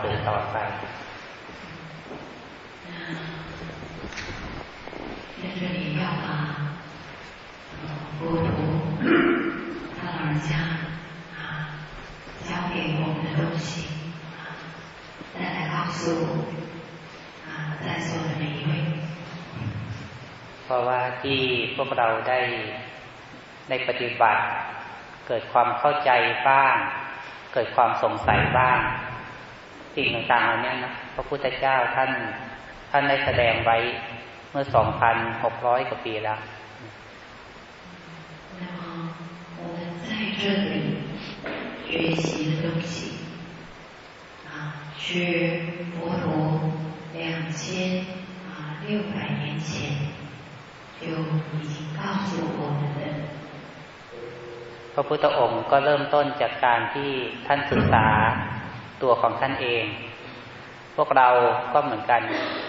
เราสืบต่อไป在这里要把佛陀他老人家啊教给我们的东西啊再来告诉啊在座的每一位。เพราะว่าที่พวกเราได้ได้ปฏิบัติ เกิดความเข้าใจบ้างเกิดความสงสัยบ้าง สิ่งต่างๆเหล่านี้นะพระพุทธเจ้าท่านท่านได้แสดงไว้เมื่อสองพันหกร้อยกว่าปีแล้ว那么我们在这里学习的东西啊，是佛陀两千啊六百年前就已经告诉我们的พระพุทธองค์ก็เริ่มต้นจากการที่ท่านศึกษา ตัวของท่านเอง พวกเราก็เหมือนกัน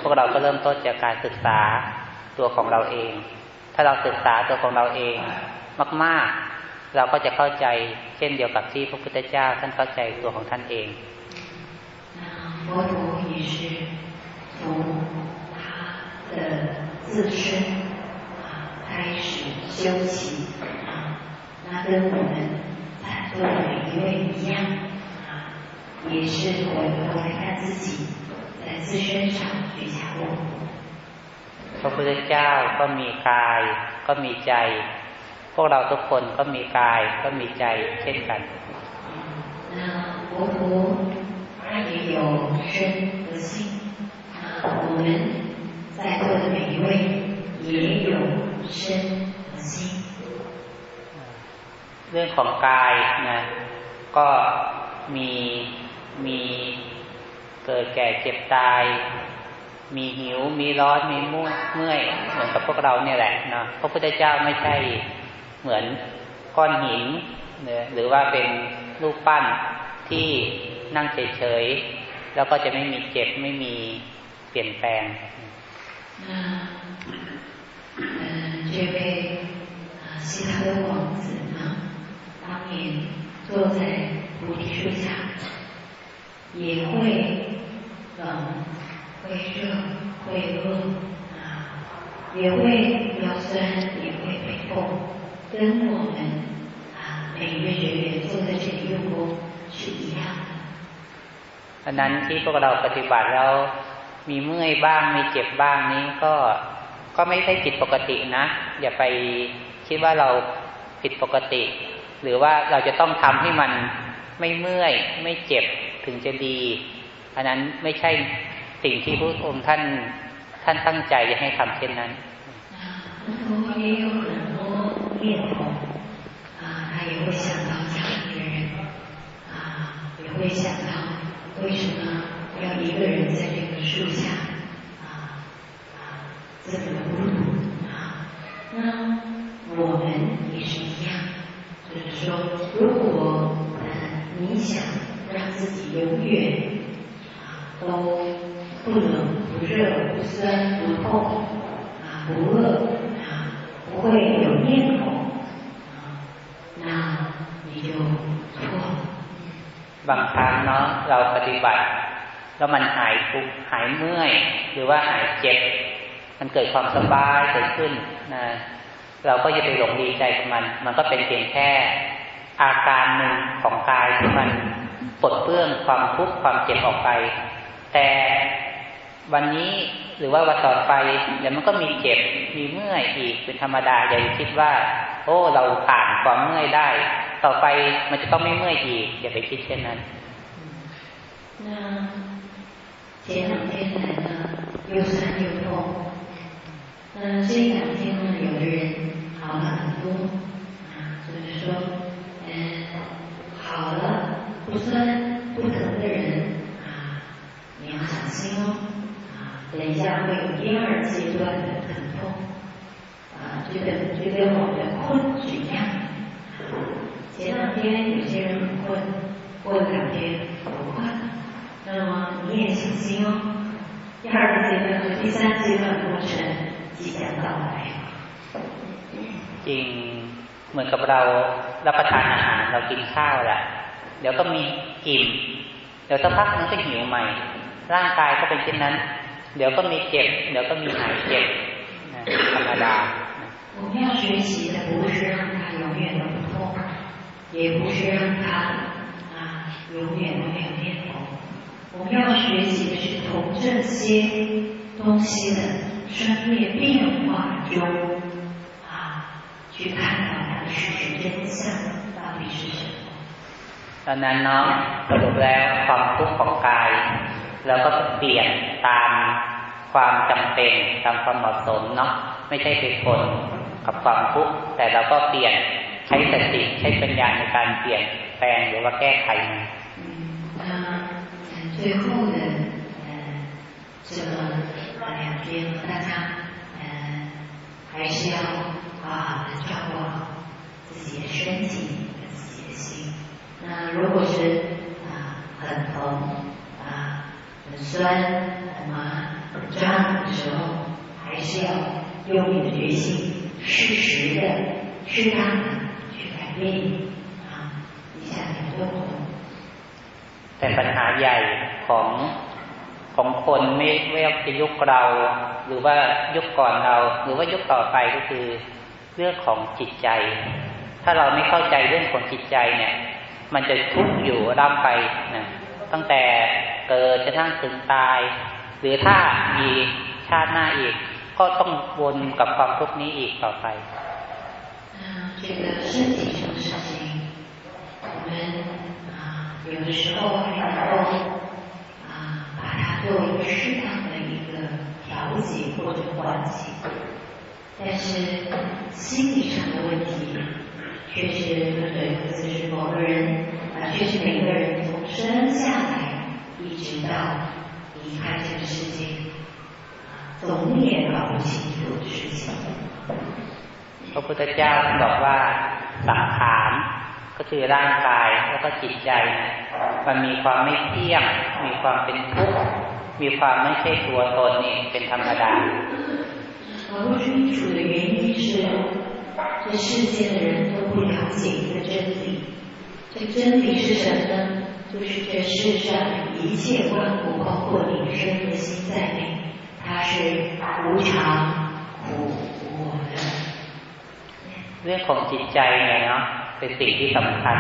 พวกเราก็เริ่มต้นจากการศึกษาตัวของเราเอง ถ้าเราศึกษาตัวของเราเองมาก ๆ เราก็จะเข้าใจเช่นเดียวกับที่พระพุทธเจ้าท่านเข้าใจตัวของท่านเอง佛陀也是从他的自身啊开始修起那跟我们在座的每一位一样啊， 也是回头来看自己，在自身上去下功夫。พระพุทธเจ้าก็มีกาย ก็มีใจ พวกเราทุกคนก็มีกาย ก็มีใจเช่นกัน那佛陀他也有身和心啊，我们在座的每一位也有身เรื่องของกายนะก็มี มีเกิดแก่เจ็บตาย มีหิวมีร้อนมีมุ่เมื่อยเหมือนกับพวกเราเนี่ยแหละนะพระพุทธเจ้าไม่ใช่เหมือนก้อนหินหรือว่าเป็นรูปปั้นที่นั่งเฉยๆแล้วก็จะไม่มีเจ็บไม่มีเปลี่ยนแปลง这位西他的王子当年坐在菩提树下， 也会冷，会热，会饿啊，也会腰酸，也会背痛，跟我们啊每一位学员坐在这里用功是一样的。อันนั้นที่พวกเราปฏิบัติแล้วมีเมื่อยบ้างมีเจ็บบ้างนี้ก็ก็ไม่ใช่ผิดปกตินะ อย่าไปคิดว่าเราผิดปกติหรือว่าเราจะต้องทำให้มันไม่เมื่อยไม่เจ็บ ถึงจะดี อันนั้นไม่ใช่สิ่งที่พระองค์ท่านท่านตั้งใจจะให้ทำเช่นนั้น会想到为什么要一个人在这个树下啊啊这么孤独啊？那我们也是一样。就是说，如果呃你想 让自己永远啊都不冷不热不酸不痛啊不饿啊不会有念头啊，那你就错了。บางครั้งเนาะเราปฏิบัติแล้วมันหายทุกหายเมื่อย หรือว่าหายเจ็บ มันเกิดความสบายเกิดขึ้นนะเราก็จะไปหลงดีใจกับมัน มันก็เป็นเพียงแค่อาการหนึ่งของกายที่มัน ปลดเปลื้องความทุกข์ความเจ็บออกไป แต่วันนี้หรือว่าวันต่อไปเดี๋ยวมันก็มีเจ็บ มีเมื่อยอีกเป็นธรรมดาอย่าคิดว่า โอ้ เราผ่านความเมื่อยได้ ต่อไปมันจะต้องไม่เมื่อยอีกอย่าไปคิดเช่นนั้น那前两天来呢，又酸又痛。那这两天呢，有的人好了很多啊，就是说，嗯，好了， 不酸不疼的人啊，你要小心哦，啊，等一下会有第二阶段的疼痛，啊，就跟就跟我们的困是一样的。前两天有些人很困，过两天不困，那么你也小心哦，第二 阶段和第三阶段过程即将到来。จริงเหมือนกับเรารับประทานอาหารเรากินข้าวแหละ เดี๋ยวก็มีอิ่มเดี๋ยวสักพักนึงก็หิวใหม่ ร่างกายก็เป็นเช่นนั้น เดี๋ยวก็มีเจ็บ เดี๋ยวก็มีหายเจ็บธรรมดา我们要学习的不是让它永远的不痛，也不是让它啊永远都没有念头。我们要学习的是从这些东西的生灭变化中啊，去看到它的事实真相到底是什么。 ตอนนั้นเนาะสรุปแล้วความทุกข์ของกายเราก็เปลี่ยนตามความจำเป็นตามความเหมาะสมเนาะไม่ใช่ไปทนกับความทุกข์แต่เราก็เปลี่ยนใช้สติใช้ปัญญาในการเปลี่ยนแปลงหรือว่าแก้ไขมัน最后的呃这个两天大家呃还是要好好的照顾好自己的身体和自己的心。 那如果是啊很疼啊很酸、很麻、很胀的时候，还是要用你的决心，适时的、适当的去改变啊一下你的动作。แต่ปัญหาใหญ่ของของคนไม่ไม่ว่าจะยุคเรา หรือว่ายุคก่อนเรา หรือว่ายุคต่อไปก็คือเรื่องของจิตใจ ถ้าเราไม่เข้าใจเรื่องของจิตใจเนี่ย มันจะทุกข์อยู่ร่ำไปนะตั้งแต่เกิดจะทั้งถึงตาย หรือถ้ามีชาติหน้าอีก ก็ต้องวนกับความทุกข์นี้อีกต่อไป这个身体上的事情，我们啊有的时候还能够啊把它作为一个适当的一个调节或者缓解，但是心理上的问题， 却是对对，此是某个人啊，却是每个人从生下来。一直到离开这个世界，总也搞不清楚的事情。พระพุทธเจ้าบอกว่าสังขารก็คือร่างกายแล้วก็จิตใจมันมีความไม่เที่ยง มีความเป็นทุกข์มีความไม่ใช่ตัวตนนี่เป็นธรรมดา搞不清楚的原因是， 这世界的人都不了解一个真理。这真理是什么呢？就是这世上一切万物，包括你生的心在内，它是无常、苦、我的。เรื่องของจิตใจเนี่ยเนาะเป็นสิ่งที่สำคัญ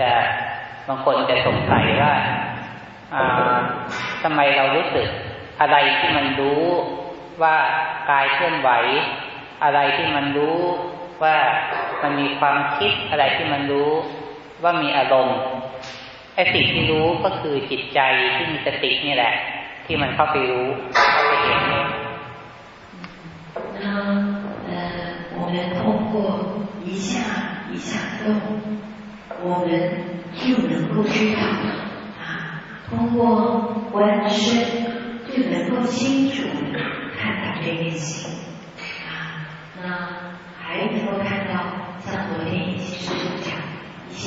จะบางคนจะสงสัยว่าทำไมเรารู้สึกอะไรที่มันรู้ว่ากายเคลื่อนไหว อะไรที่มันรู้ว่ามันมีความคิดอะไรที่มันรู้ว่ามีอารมณ์ไอ้สิ่งที่รู้ก็คือจิตใจที่มีสตินี่แหละ ที่มันเข้าไปรู้เข้าไปเห็น那呃，我们通过一下一下动，我们就能够知道啊，通过观身就能够清楚看到这件心啊， 那还能够看到像昨天一些师兄讲一些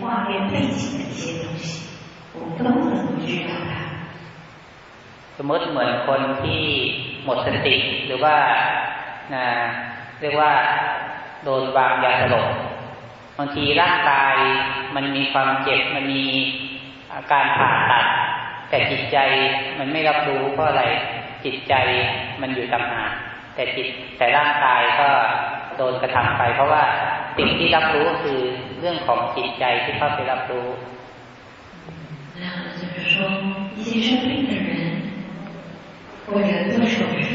画面背景的一些东西，我们都能够知道它。สมมติเหมือนคนที่หมดสติหรือว่านะเรียกว่าโดนวางยาสลบบางทีร่างกายมันมีความเจ็บมันมีอาการผ่าตัด แต่จิตใจมันไม่รับรู้เพราะอะไรจิตใจมันอยู่ต่างหาก แต่จิตแต่ร่างกายก็โดนกระทำไป เพราะว่าสิ่งที่รับรู้ก็คือเรื่องของจิตใจที่เข้าไปรับรู้那就是说，一些生病的人，或者做手术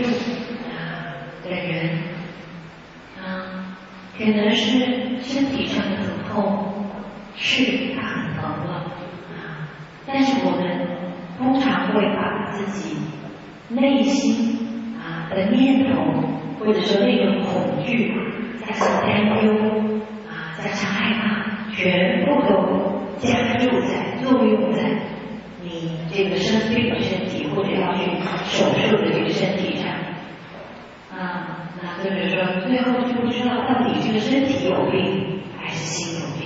啊的人，啊，可能是身体上的疼痛，是他很疼了啊，但是我们通常会把自己内心 啊的念头，或者说那个恐惧，加上担忧啊，加上害怕。全部都加注在、作用在你这个生病的身体或者要去手术的这个身体上，啊，那就是说最后就不知道到底这个身体有病还是心有病。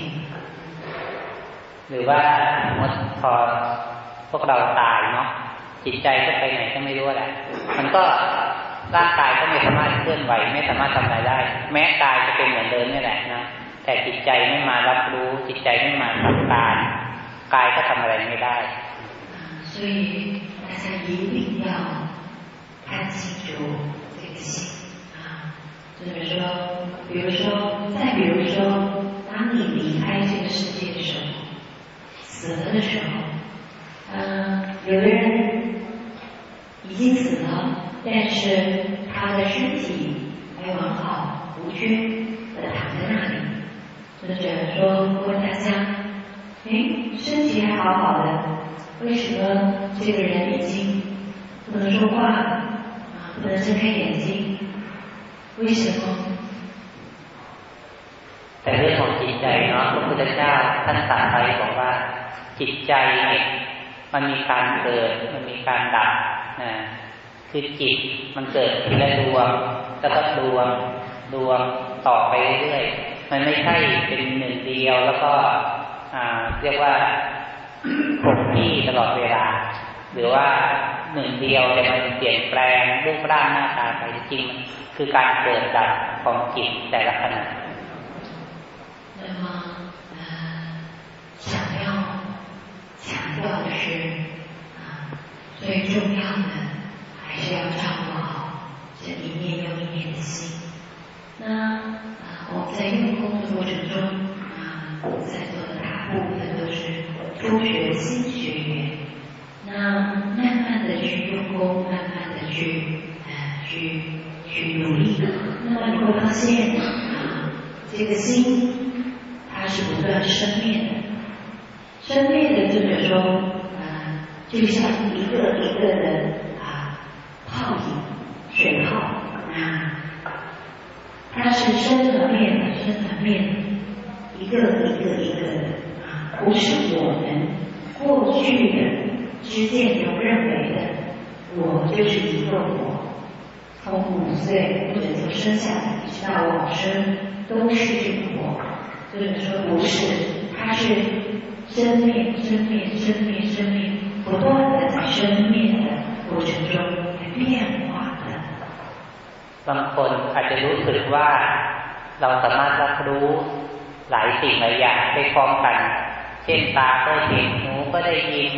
หรือว่าพอพวกเราตายเนาะ จิตใจก็ไปไหนก็ไม่รู้แหละ มันก็ ร่างกายก็ไม่สามารถเคลื่อนไหวไม่สามารถทำอะไรได้ แม้กายจะเป็นเหมือนเดิมนี่แหละนะแต่จิตใจไม่มารับรู้ จิตใจไม่มาทำการกายก็ทำอะไรไม่ได้所以大家一定要看清楚这个心啊，就是说，比如说，再比如说，当你离开这个世界的时候，死了的时候，嗯，有的人 已经死了，但是他的身体还完好无缺的躺在那里。或者说问大家，哎，身体还好好的，为什么这个人已经不能说话啊，不能睁开眼睛？为什么？แต่เรื่องของจิตใจเนาะพระพุทธเจ้าท่านตรัสไว้บอกว่าจิตใจเนี่ย มันมีการเกิดมันมีการดับนะคือจิตมันเกิดทีละดวงแล้วก็ดวงดวงต่อไปเรื่อยมันไม่ใช่เป็นหนึ่งเดียวแล้วก็เรียกว่าคงที่ตลอดเวลา หรือว่าหนึ่งเดียวแต่มันเปลี่ยนแปลงรูปร่างหน้าตาไปจริงคือการเกิดดับของจิตแต่ละขณะ那么，呃，想要强调的是，啊， 是最重要的还是要照顾好这一念又一念的心。那我们在用功的过程中，啊，在座的大部分都是初学新学员。那慢慢的去用功，慢慢的去，呃，去去努力。那么你会发现，啊，这个心它是不断生灭的。生灭的就是说，就像一个一个的啊泡影，水泡啊。它是生的灭，生的灭，一个一个一个的啊，不是我们过去的之见中认为的，我就是一个我，从五岁或者从生下来一直到往生都是这个我，所以说不是，它是生灭、生灭、生灭、生，不断的在生灭的过程中变。บางคนอาจจะรู้สึกว่าเราสามารถรับรู้หลายสิ่งหลายอย่างได้พร้อมกัน เช่นตาก็เห็นหูก็ได้ยิน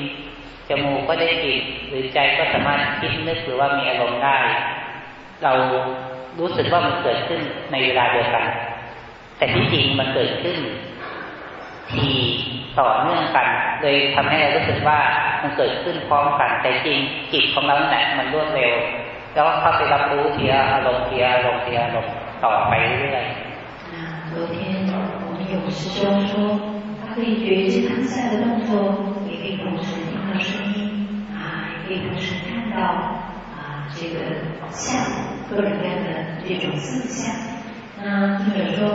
จมูกก็ได้กลิ่นหรือใจก็สามารถคิดนึกหรือว่ามีอารมณ์ได้ เรารู้สึกว่ามันเกิดขึ้นในเวลาเดียวกัน แต่ที่จริงมันเกิดขึ้น ทีต่อเนื่องกันเลยทำให้เรารู้สึกว่ามันเกิดขึ้นพร้อมกัน แต่จริงจิตของเราเนี่ยมันรวดเร็วแล้วเข้าไปรับรู้ทีละอารมณ์ทีละอารมณ์ทีละอารมณ์ต่อไปเรื่อยๆ昨天我们有师兄说，他可以觉知当下的动作，也可以同时听到声音，啊，也可以同时看到啊这个相，各种各样的这种思想。那作者说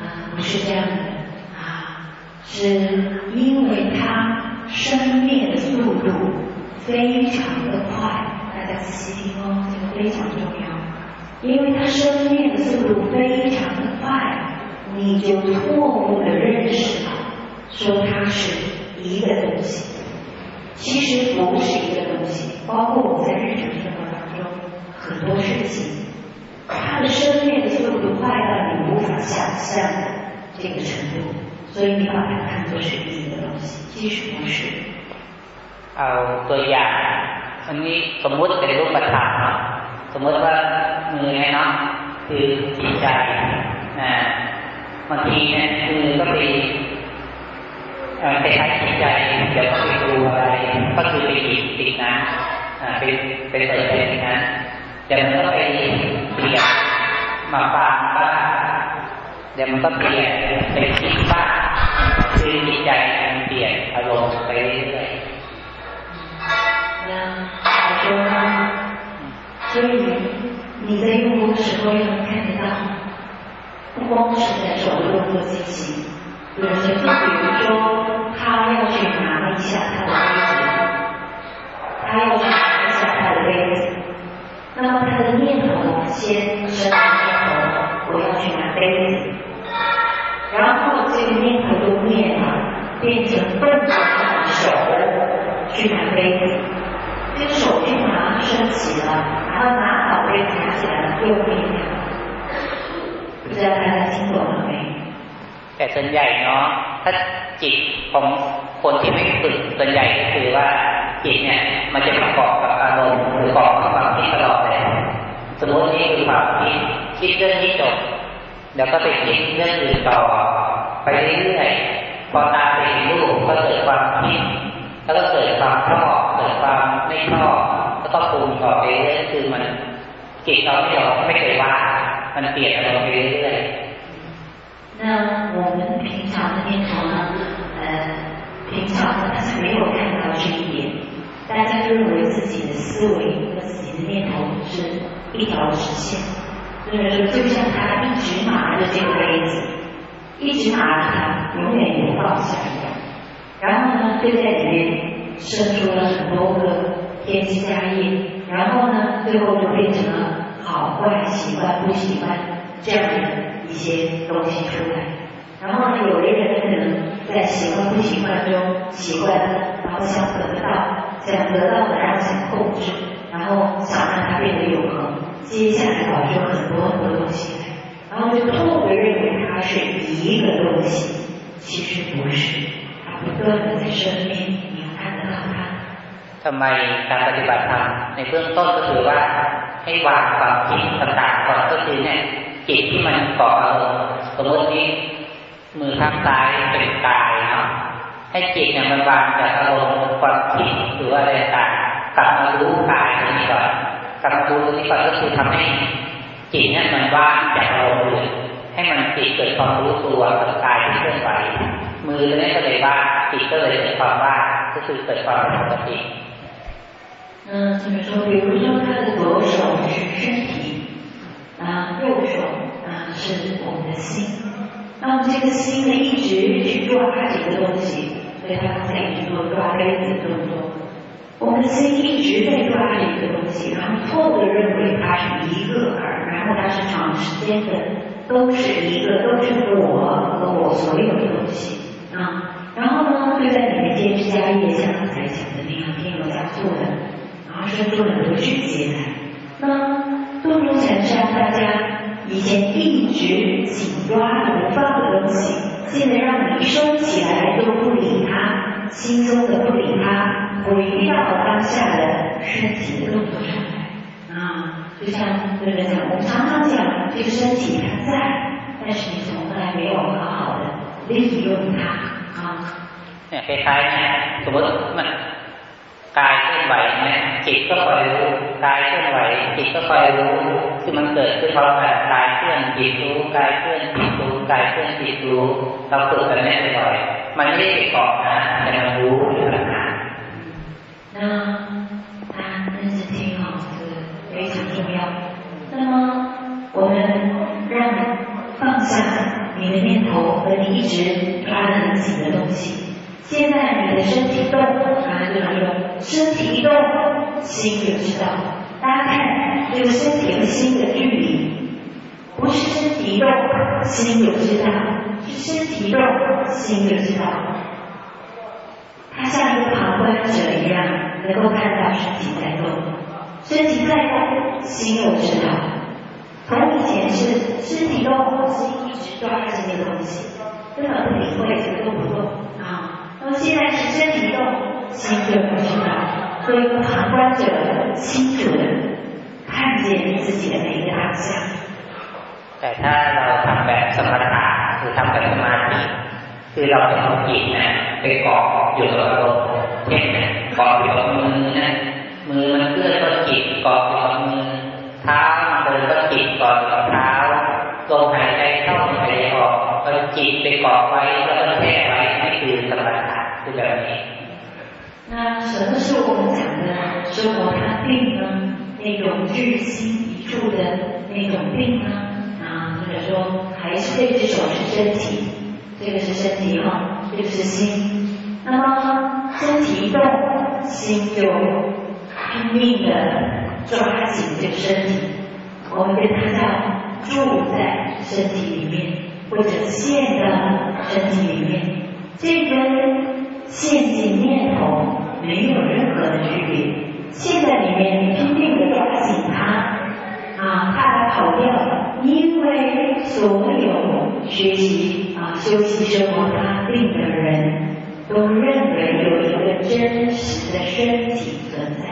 啊，不是这样的 啊，是因为它生灭的速度非常的快。大家仔细听哦，这个非常重要，因为它生灭的速度非常的快，你就错误的认识了，说它是一个东西，其实不是一个东西。包括我们在日常生活当中很多事情，它的生灭的速度快到你无法想象的这个程度，所以你把它看作是一个东西，其实不是。เอาตัวอย่างอันนี้สมมุติเป็นรูปธรรมเนาะสมมติว่ามือเนี่ยเนาะคือจิตใจนะบางทีเนี่ยมือก็ไปไปใช้จิตใจเดี๋ยวก็ไปดูอะไรก็คือไปหยิบติดนะไปไปเปิดไปติดนะเดี๋ยวมันก็ไปเปลี่ยนมาฟังบ้าง เดี๋ยวมันก็เปลี่ยนไปคิดบ้างคือจิตใจมันเปลี่ยนอารมณ์ไปเรื่อย他说，所以你在用功的时候要看得到，不光是在手的动作进行，有的就比如说他要去拿一下他的杯子，他要去拿一下他的杯子，那么他的念头先生念头，我要去拿杯子， 然后这个念头就变了，变成动着他的手去拿杯子。 这个手就马上升起了，然后拿好被拿起来了，又灭掉。不知道大家听懂了没？แต่ส่วนใหญ่เนาะถ้าจิตของคนที่ไม่ฝึกส่วนใหญ่ก็คือว่าจิตเนี่ย มันจะประกอบกับอารมณ์หรือประกอบกับความคิดตลอดเลยสมมตินี่คือความคิดคิดเรื่องนี้จบ เดี๋ยวก็ไปคิดเรื่องอื่นต่อไปเรื่อยๆพอตาไปเห็นรูปก็เกิดความคิดแล้วก็เกิดความชอบเกิดความไม่ชอบแล้วก็ปรุงต่อไปเรื่อยคือมันจิตเราไม่ยอมไม่เคยว่ามันเปลี่ยนอารมณ์ไปเรื่อยๆ那我们平常的念头呢？呃，平常大家没有看到这一点，大家认为自己的思维和自己的念头是一条直线， 就是，就像他一直拿着这个杯子，一直拿着它，永远也不下一样。然后呢，就在里面生出了很多个添枝加叶，然后呢，最后就变成了好坏、喜欢不喜欢这样的。一些东西出来，然后呢，有的人可能在喜欢不喜欢中习惯了，然后想得到，想得到的，然后想控制，然后想让它变得永恒，接下来搞出很多很多东西来，然后就错的认为它是一个东西，其实不是，它不断的在生命，你要看得到它。ทำไมการปฏิบัติธรรมในเบื้องต้นก็คือว่าให้วางความคิดต่างๆก่อนก็คือเนี่ยจิตที่มันเกาะอารมณ์สมมตินี้มือข้างซ้ายเป็นกายเนาะให้จิตเนี่ยมันวางจากอารมณ์ความคิดหรือว่าอะไรต่างกลับมารู้กายตรงนี้ก่อน กลับมารู้ตรงนี้ก่อนก็คือทำให้จิตเนี่ยมันว่างจากอารมณ์อื่นให้มันจิตเกิดความรู้ตัวกับกายที่เคลื่อนไหวมือตรงนี้ก็เลยว่างจิตก็เลยเกิดความว่างก็คือเกิดความปกติ嗯，怎么说？比如说，他的左手是身体，啊，右手啊是我们的心，那么这个心呢一直去抓这个东西，所以他刚才一直做抓杯子动作。 我们的心一直在抓着一个东西，然后错误的认为它是一个而，然后它是长时间的，都是一个，都是我和我所有的东西啊。然后呢，就在里面坚持加叶，像刚才讲的那样添油加醋的，然后生出很多枝节来。那多如禅山，大家以前一直紧抓不放的东西，现在让你收起来都不理它，轻松的不理它，回到当下的身体的动作上来啊！就像对不对？我们常常讲这个身体它在，但是你从来没有好好的利用它啊。เนี่ยคล้ายๆเนี่ยสมมติมันกายเคลื่อนไหวเนี่ยจิตก็คอยรู้กายเคลื่อนไหวจิตก็คอยรู้คือมันเกิดขึ้นพร้อมกันกายเคลื่อนจิตรู้กายเคลื่อนจิตรู้ กายเคลื่อนจิตรู้เราฝึกกันแน่บ่อยมันไม่ได้เกาะนะแต่มันรู้อยู่ห่าง那他认真听好，这个非常重要。那么我们让放下你的念头和你一直抓得很紧的东西。现在你的身体动，啊，这个身体一动，心就知道。大家看这个身体和心的距离， 不是身体动，心就知道，是身体动，心就知道。它像一个旁观者一样，能够看到身体在动，身体在动，心又知道。从以前是身体动，心一直抓着这个东西，根本不理会就动不动啊。那么现在是身体动，心就不知道，做一个旁观者，清楚的看见自己的每一个当下。 แต่ถ้าเราทำแบบสมถะหรือทำแบบสมาธิคือเราจะเอาจิตนะไปเกาะอยู่กับอารมณ์เช่นเกาะอยู่กับมือนะมือมันเคลื่อนก็จิตเกาะอยู่กับมือเท้ามันเดินก็จิตเกาะอยู่กับเท้าลมหายใจเข้าหายใจออกเอาจิตไปเกาะไว้แล้วก็แช่ไว้นี่คือสมถะคือแบบนี้那什么是我们讲的生活它病呢？那种日心一处的那种病呢？ 说还是这只手是身体，这个是身体哈，这个是心。那么身体一动，心就拼命的抓紧这个身体，我们跟它叫住在身体里面，或者陷到身体里面，这跟陷进念头没有任何的区别。陷在里面你拼命的抓紧它，啊，怕它跑掉，因为所有学习啊修习生活他定的人都认为有一个真实的身体存在。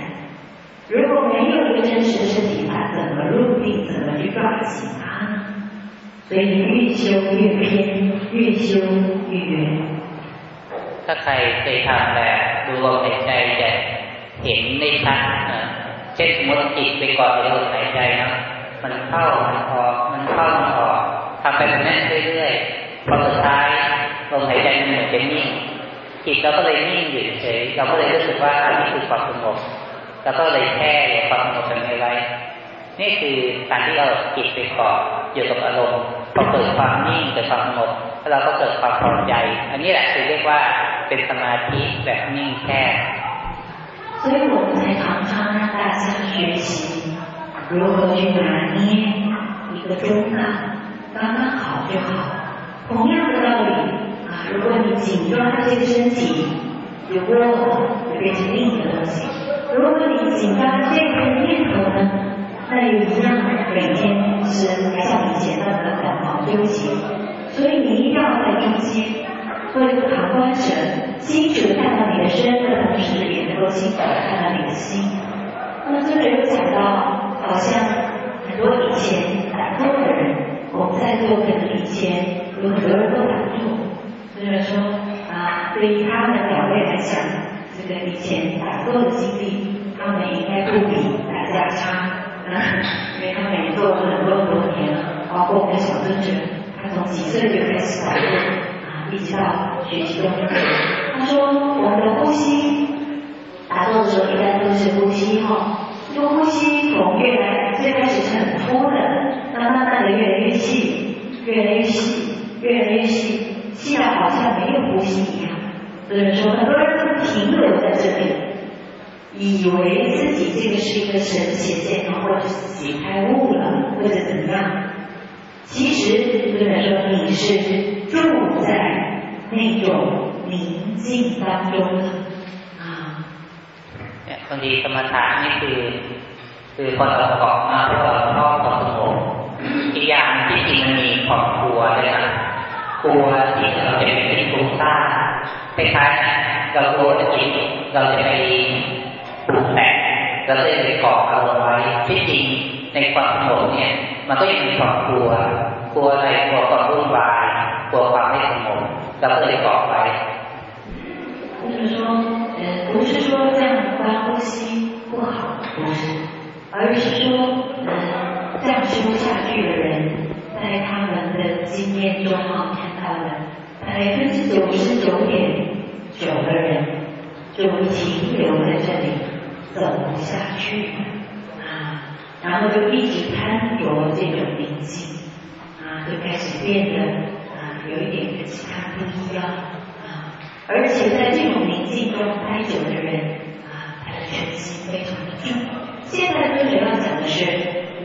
如果没有一个真实的身体，他怎么入定？怎么去抓紧它呢？所以越修越偏，越修越远。ถ้าใครเคยทำแบบดูลมหายใจจะเห็นได้ชัดเช่นสมมติจิตไปกอดลมหายใจนะ มันเข้ามันออกมันเข้ามันออกทำไปแบบนั้นเรื่อยๆพอสุดท้ายลมหายใจมันเหมือนจะนิ่งจิตเราก็เลยนิ่งอยู่เฉยเราก็เลยรู้สึกว่าอันนี้คือความสงบเราก็เลยแค่ความสงบเป็นไว้นี่คือการที่เราจิตไปเกาะอยู่กับอารมณ์พอเกิดความนิ่งเกิดความสงบเราก็เกิดความพอใจ อันนี้แหละคือเรียกว่าเป็นสมาธิแบบนิ่งแค่所以我们才常常让大家学习 如何去拿捏一个中呢，刚刚好就好。同样的道理啊，如果你紧抓这个身体，有过就变成另一个东西。如果你紧抓这个念头呢，那又一样，每天是像以前那么的感冒纠结。所以你一定要在中间做一个旁观者，清楚的看到你的身的同时，也能够清楚的看到你的心。那么这里有讲到，好像很多以前打坐的人，我们在座可能以前有很多人都打坐，所以说啊，对于他们两位来讲，这个以前打坐的经历，他们应该不比大家差，因为他们也做了很多很多年了，包括我们的小尊者。他从几岁就开始打坐啊，一直到学习中。他说我们的呼吸打坐的时候一般都是呼吸哈，这个呼吸从越来最开始是很粗的，那慢慢的越来越细，越来越细，越来越细，细到好像没有呼吸一样。所以说很多人都停留在这里，以为自己这个是一个神奇健康，或者自己开悟了，或者怎么样。其实，虽然说你是住在那种宁静当中。างทีสมถะนี่คือ คือคนประกอบมาเพราะเราชอบความสงบอีกอย่างที่จริงมันมีความกลัวเลยนะกลัวที่เราจะเป็นที่ฟุ้งซ่านคล้ายๆเรากลัวจะจิตเราจะไปปรุงแต่งเราจะไปเกาะอารมณ์ไว้ที่จริงในความสงบเนี่ย มันก็ยังมีความกลัว กลัวอะไรกลัวความวุ่นวายกลัวความไม่สงบเราก็เลยเกาะไว้ 就是说，呃，不是说这样观呼吸不好，不是，而是说，呃，这样修下去的人，在他们的经验中啊，看到了百分之九十九点九的人就会停留在这里，走不下去。啊然后就一直贪着这种宁静，啊，就开始变得啊有一点跟其他不一样。而且在这种宁静中待久的人啊，他的身心非常的重。现在最主要讲的是，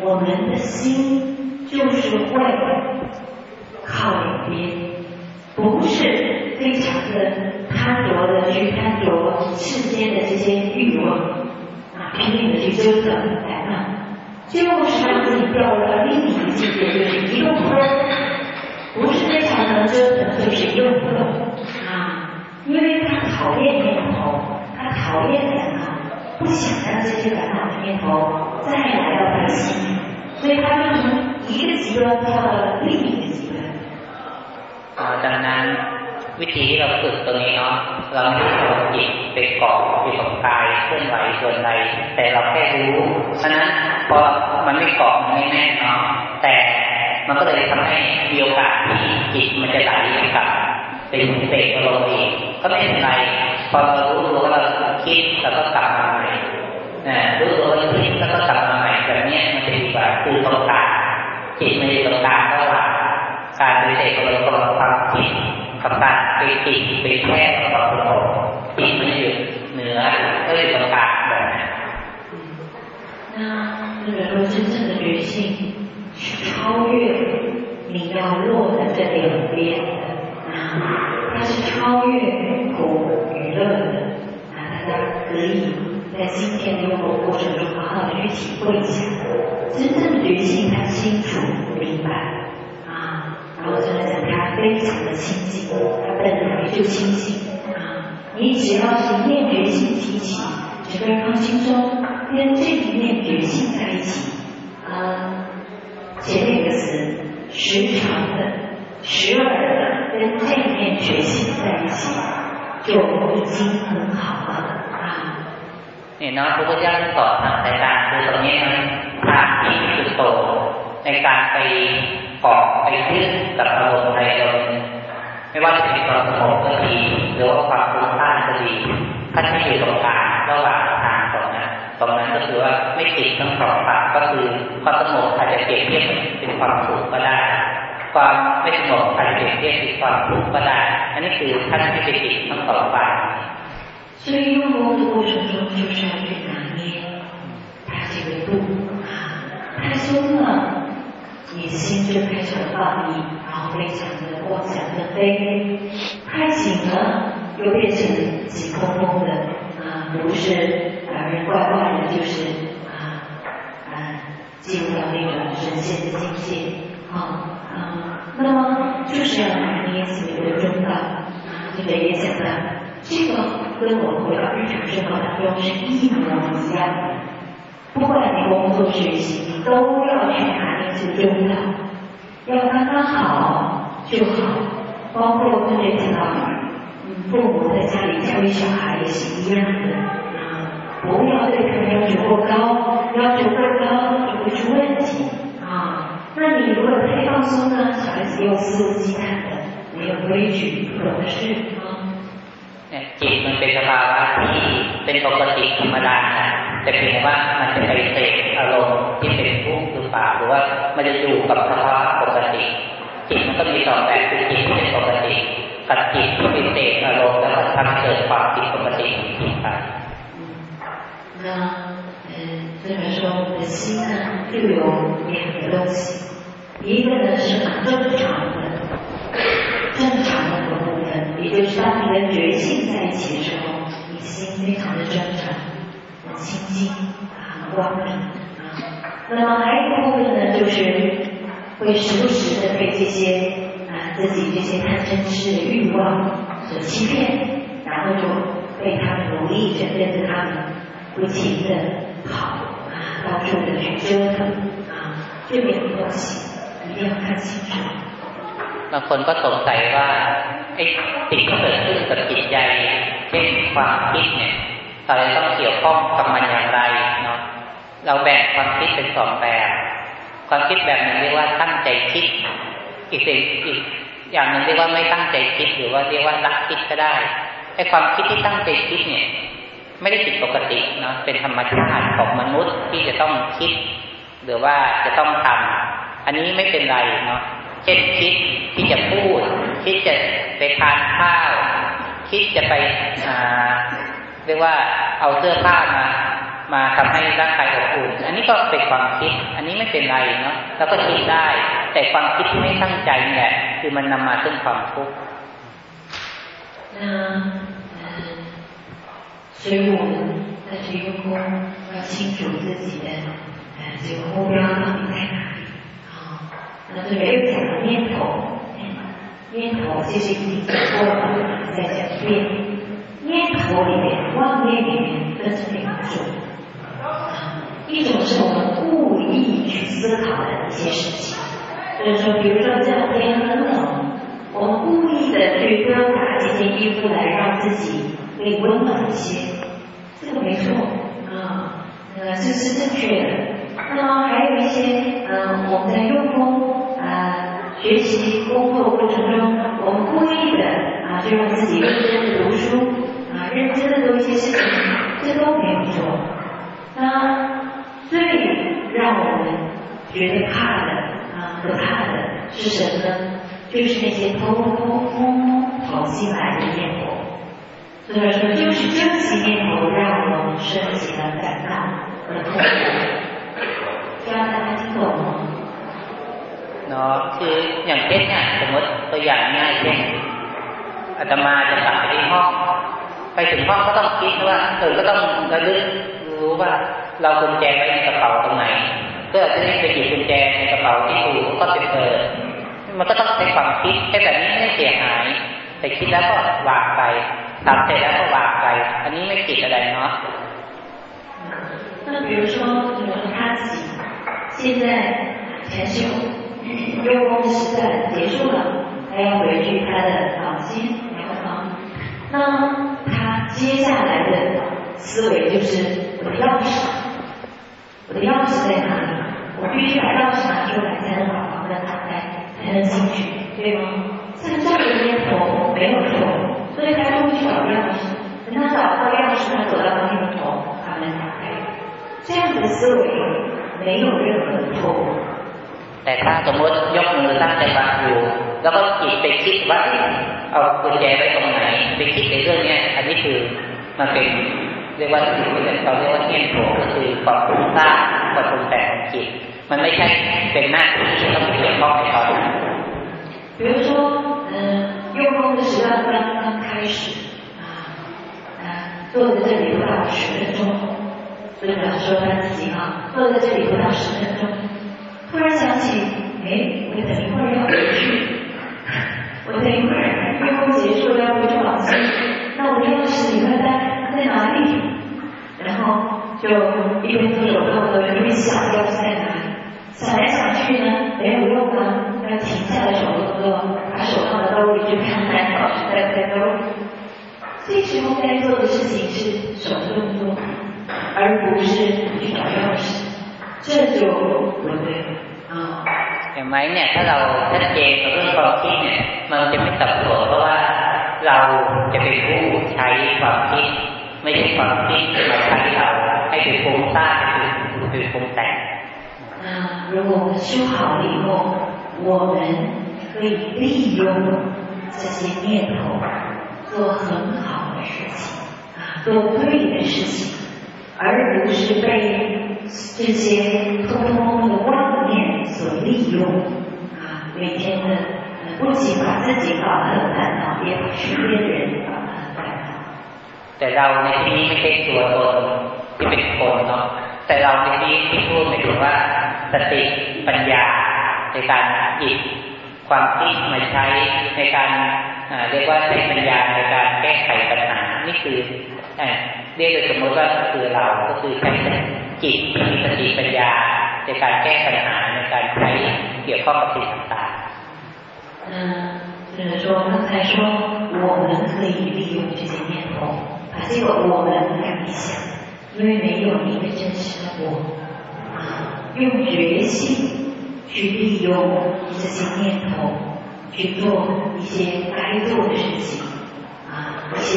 我们的心就是会靠两边，不是非常的贪着的去贪着世间的这些欲望啊，拼命的去折腾来嘛。就是让自己掉入到另一个境界，就是一动不动，不是非常能折腾，就是一动不动啊。因为他讨厌念头，他讨厌烦恼，不想让这些烦恼的念头再来到他的心里，所以他就从一个极端跳到了另一个极端。啊，ดังนั้นวิธีที่เราฝึกตรงนี้เนาะเราไม่ได้เอาจิตไปเกาะอยู่กับกายเคลื่อนไหวส่วนใดแต่เราแค่รู้ฉะนั้นพอมันไม่เกาะมันไม่แน่นเนาะแต่มันก็เลยทำให้มีโอกาสที่จิตมันจะไหลกลับ ไปหมุนเสกอารมณ์อีกก็ไม่เป็นไรพอเรารู้ตัวว่าเราคิดเราก็กลับมาใหม่รู้ตัวว่าคิดแล้วก็กลับมาใหม่แบบนี้มันจะดีกว่าคือตรงกลางจิตมันอยู่ตรงกลางระหว่างการไปเสกอารมณ์กับความจิตกับการไปจิตไปแค่กับความสงบจิตมันอยู่เหนือก็อยู่ตรงกลางแบบนั้น那个说真正的觉性是超越你要落在这两边的 啊，它是超越苦与乐的啊，大家可以在今天的用功过程中，好好的去体会一下，真正的觉性，他清楚明白啊，然后真的讲他非常的清净，他本来就清净啊。你只要是一念觉性提起，整个人心中跟这一念觉性在一起，啊，前面一个词时常的、时而跟这一念觉性在一起，就已经很好了。นี่เนาะพระพุทธเจ้าสอนทางสายตาคือตรงนี้มันทางที่สุดโต่งในการไปเกาะไปยึดกับอารมณ์ใดอารมณ์ไม่ว่าจะเป็นความสงบก็ดีหรือว่าความฟุ้งซ่านก็ดีท่านไม่อยู่ตรงกลางระหว่างทางตรงนั้นตรงนั้นก็คือว่าไม่ติดทั้งสองฝั่งก็คือความสงบอาจจะเปรียบเทียบเป็นความสุขก็ได้ ความไม่สงบอาจจะเปรียบเทียบเป็นความทุกข์ก็ได้ อันนี้คือท่านไม่ไปติดทั้งสองฝ่าย所以用功的过程中，就是要去拿捏它这个度啊。太松了，你心就开始放逸，然后非常的妄想的飞；太紧了，又变成急空空的啊，不是反而怪怪的，就是啊啊，进入到那种神仙的境界 啊啊。那么就是要拿捏自己的中道啊，这个也讲到这个。跟我们回到日常生活当中是一模一样的。不管你工作学习，都要去拿捏这个中道，要刚刚好就好。包括跟人讲到，父母在家里教育小孩也是一样的啊，不要对他们要求过高，要求过高就会出问题啊。那你如果太放松呢，小孩子又肆无忌惮的，没有规矩，不懂事啊。จิตมันเป็นสภาวะที่เป็นปกติธรรมดาแต่เพียงว่ามันจะไปเสกอารมณ์ที่เป็นทุกข์หรือเปล่าหรือว่ามันจะอยู่กับสภาวะปกติ จิตมันก็มีสองแบบคือจิตที่เป็นปกติกับจิตที่เป็นเสกอารมณ์แล้วก็ทำเกิดความผิดปกติของจิตไป 那嗯，这么说，我们的心呢就有两个东西，一个呢是很正常的，正常的部分也就是当你跟觉性在一起的时候，你心非常的真诚、很清净、很光明啊。那么还有一部分呢，就是会时不时的被这些啊自己这些贪嗔痴的欲望所欺骗，然后就被他们奴役着，跟着他们不停的跑，到处的去折腾啊，这边的东西一定要看清楚。บางคนก็สงสัยว่าไอ้สิ่งที่เกิดขึ้นกับจิตใจเช่นความคิดเนี่ยอะไรต้องเกี่ยวข้องกับมันอย่างไรเนาะเราแบ่งความคิดเป็นสองแบบ ความคิดแบบหนึ่งเรียกว่าตั้งใจคิด อีกสิ่งอีกอย่างหนึ่งเรียกว่าไม่ตั้งใจคิด หรือว่าเรียกว่ารักคิดก็ได้ไอ้ความคิดที่ตั้งใจคิดเนี่ย ไม่ได้ผิดปกติเนาะเป็นธรรมชาติของมนุษย์ที่จะต้องคิด หรือว่าจะต้องทำอันนี้ไม่เป็นไรเนาะเช่นคิดที่จะพูด คิดจะไปทานข้าว คิดจะไปเรียกว่าเอาเสื้อผ้ามา มาทำให้ร่างกายอบอุ่นอันนี้ก็เป็นความคิด อันนี้ไม่เป็นไรเนาะแล้วก็คิดได้ แต่ความคิดที่ไม่ตั้งใจเนี่ย คือมันนำมาซึ่งความทุกข์， 所以我们在这个功要清楚自己的呃这个目标到底在哪里啊。那这边又讲了念头，念头其实已经过了，再讲一遍。念头里面，妄念里面分成两种，一种是我们故意去思考的一些事情，就是说，比如说这两天很冷，我们故意的去多拿几件衣服来让自己更温暖一些，这个没错啊，呃，这是正确的。那么还有一些，嗯，我们在用功。啊，学习工作过程中，我们故意的啊，就让自己认真的读书啊，认真的做一些事情，这都没有错。那最让我们觉得怕的啊，可怕的是什么呢？就是那些偷偷摸摸跑进来的念头。 所以说，就是这些念头让我们升起了烦恼和痛苦。希望大家听懂吗？เนาะคืออย่างเช่นเนี่ยสมมติตัวอย่างง่ายเช่นอาตมาจะกลับไปที่ห้อง ไปถึงห้องก็ต้องคิดว่าเออก็ต้องระลึกรู้ว่า เรากุญแจไว้ในกระเป๋าตรงไหนก็จะได้ไปหยิบกุญแจในกระเป๋าที่ถูกก็ไปเปิดมันก็ต้องใช้ความคิดแค่แบบนี้ไม่เสียหาย แต่คิดแล้วก็วางไป ทำเสร็จแล้วก็วางไป อันนี้ไม่ผิดอะไรเนาะ那比如说，他自己现在禅修，用功时段结束了，他要回去他的房间疗房。那他接下来的思维就是我的钥匙，我的钥匙在哪里？我必须把钥匙拿出来，才能把房门打开，才能进去，对吗？像这样的念头没有错， 所以他就会去找钥匙。等他找到钥匙，他走到那个头，把门打开。这样的思维没有任何的错误。แต่ถ้าสมมติยกมือตั้งใจวางอยู่แล้วก็จิตไปคิดว่าเอากุญแจไว้ตรงไหนไปคิดในเรื่องนี้อันนี้คือมันเป็นเรียกว่าสิ่งที่เราเรียกว่าเที่ยงโถก็คือความฟุ้งซ่านความปรุงแต่งของจิตมันไม่ใช่เป็นหน้าที่ที่ต้องเกี่ยวข้องในตอนนั้น比如说， 坐在这里不到十分钟，所以老师说他自己啊，坐在这里不到十分钟，突然想起，哎，我等一会儿要回去，我等一会儿运动结束了要回去房间，那我的钥匙你会在在哪里？然后就一边做手动作一边想钥匙在哪里。想来想去呢，没有用啊，要停下来手动作，把手放在兜里去看看钥匙在不在兜。这时候该做的事情是手动作，而不是去找钥匙，这就不对啊。เห็นไหมเนี่ยถ้าเราชัดเจนกับเรื่องความคิดเนี่ยมันจะไม่สับสนเพราะว่าเราจะเป็นผู้ใช้ความคิดไม่ใช่ความคิดมาใช้เราให้เป็นฟุ้งซ่านเป็นฟุ้งแต่ง那如果我们修好了以后，我们可以利用这些念头 做很好的事情啊，做对的事情，而不是被这些偷偷摸摸的妄念所利用啊。每天的不仅把自己搞得很烦恼，也把身边的人搞得很烦恼。แต่เราในที่นี้ไม่ใช่ตัวตนที่เป็นคนเนาะแต่เราในที่ที่พูดหมายถึงว่าสติปัญญาในการหยิบความคิดมาใช้ในการ เรียกว่าใช้ปัญญาในการแก้ไขปัญหา นี่คือเรียกโดยสมมติว่าคือเรา ก็คือใช้จิตที่มีสติปัญญาในการแก้ปัญหาในการใช้เกี่ยวข้องกับสิ่งต่างๆ嗯，就是说刚才说我们可以利用这些念头，把这个我们改一下，因为没有一个真实的我。用决心去利用这些念头 去做一些该做的事情，啊，一些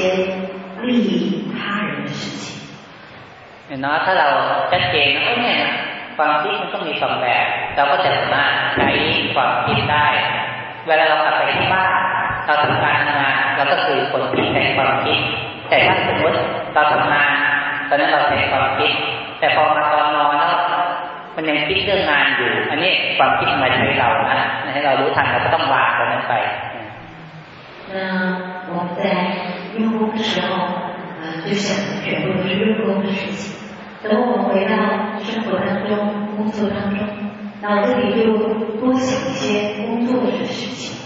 利益他人的事情。เห็นไหมถ้าเราชัดเจนนะเนี่ยความคิดมันต้องมีสองแบบเราก็จะสามารถใช้ความคิดได้ เวลาเรากลับไปที่บ้านเราทำการงานเราก็คือคนที่ใช้ความคิด แต่ถ้าสมมติเราทำงานตอนนั้นเราใช้ความคิด แต่พอมาตอนนอนแล้ว มันยังคิดเรื่องงานอยู่อันนี้ความคิดมาใช้เรานะให้เรารู้ทันเราก็ต้องวางตรงนั้นไป那我们在用功的时候，呃，就想的全部都是用功的事情。等我们回到生活当中、工作当中，脑子里就多想一些工作的事情。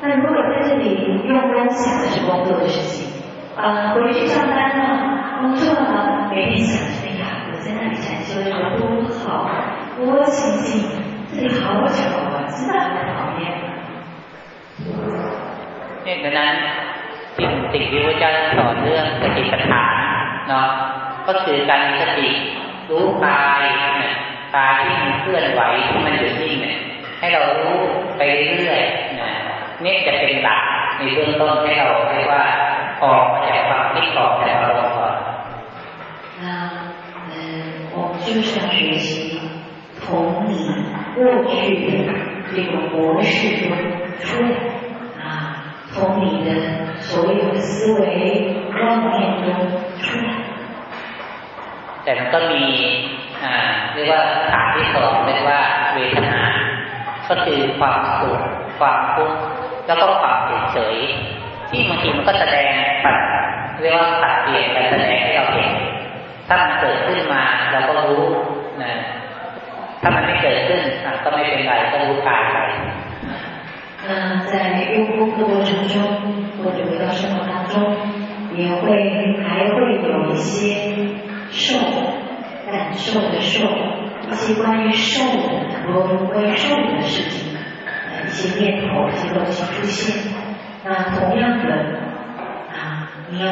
那如果在这里用功想的是工作的事情，呃，回去上班了、工作了，每天想。 在那里禅修的时候多好，多清静，这里好巧啊，真的很讨厌。เนี่ยดังนั้นที่สิ่งที่พระเจ้าสอนเรื่องสติปัฏฐานเนาะก็คือการมีสติรู้กายเนี่ยกายที่มันเคลื่อนไหวที่มันอยู่นิ่งเนี่ยให้เรารู้ไปเรื่อยๆนะนี่จะเป็นหลักในเบื้องต้นให้เราเรียกว่าออกมาจากความคิดออกจากอารมณ์ก่อน 就是要学习从你过去这种模式中出来啊，从你的所有的思维妄念中出来。แต่มันก็มีอ่าเรียกว่าฐานที่สองเรียกว่าเวทนา ก็คือความสุขความทุกข์แล้วก็ความเฉยที่บางทีมันก็แสดงปัจ เรียกว่าผัดเปลี่ยนการแสดงให้เราเห็น 那在用功的过程中，或者回到生活当中，也会还会有一些受感受的受，一些关于受的和关于受的事情，一些念头、一些东西出现。那同样的啊，你要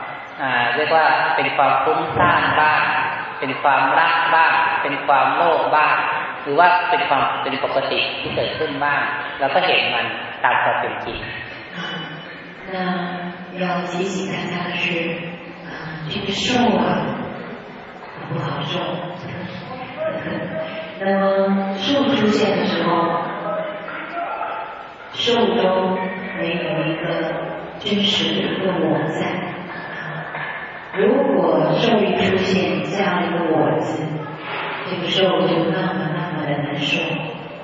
เรียกว่าเป็นความฟุ้งซ่านบ้างเป็นความรักบ้างเป็นความโลภบ้างหรือว่าเป็นความเป็นปกติที่เกิดขึ้นบ้างเราก็เห็นมันตามความเป็นจริง那要提醒大家的是，啊，这个受啊，不好受。那么受出现的时候，受中没有一个真实的一个我在。 如果受一出现加一个我字，这个受就那么那么的难受，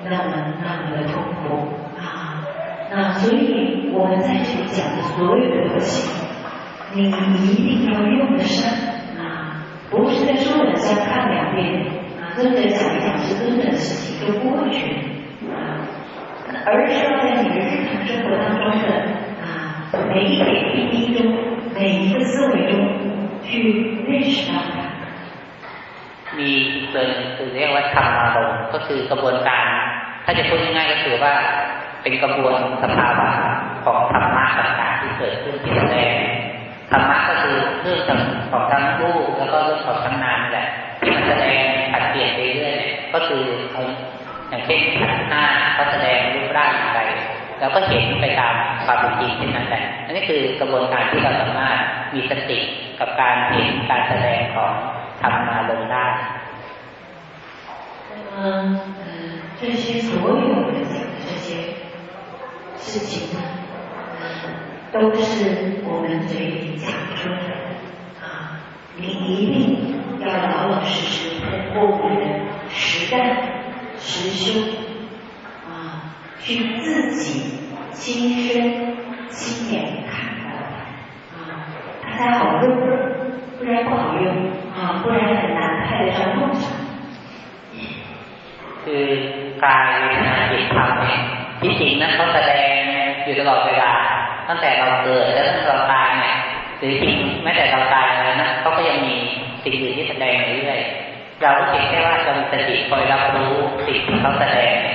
那么那么的痛苦啊！那所以我们在这里讲的所有的东西，你一定要用得上啊！不是在说的像看两遍啊，真的讲一讲是真的事情就过去啊，而是要在你的日常生活当中的啊每一点一滴中，每一个思维中 มีตัวนึงคือเรียกว่าธรรมอารมณ์ก็คือกระบวนการ ถ้าจะพูดง่ายๆก็คือว่าเป็นกระบวนสภาวะของธรรมะต่างๆที่เกิดขึ้นที่แรงธรรมะก็คือเรื่องของทั้งรูปแล้วก็เรื่องของทั้งนามแหละที่มันแสดงผัดเปลี่ยนไปเรื่อยก็คืออย่างเช่นขันห้าก็แสดงรูปร่างอะไร เราก็เห็นไปตามความเป็นจริงที่นั่นแหละอันนี้คือกระบวนการที่เราสามารถมีสติกับการเห็นการแสดงของทำมาลงได้那么，呃，这些所有的讲的这些事情呢，都是我们嘴里讲出来的啊。你一定要老老实实通过我们的实干实修 啊，去自己亲身亲眼看到啊，它才好用，不然不好用。啊，不然很难派得上用场。คือกายเวทนาจิตธรรมเนี่ยที่จริงนั้นเขาแสดงอยู่ตลอดเวลาตั้งแต่เราเกิดแล้วตั้งแต่เราตายเนี่ยหรือจริงแม้แต่เราตายแล้วนะเขาก็ยังมีสิ่งอื่นที่แสดงเรื่อยเราก็เพียงแค่ว่าจะมีสติคอยรับรู้สิ่งที่เขาแสดงเ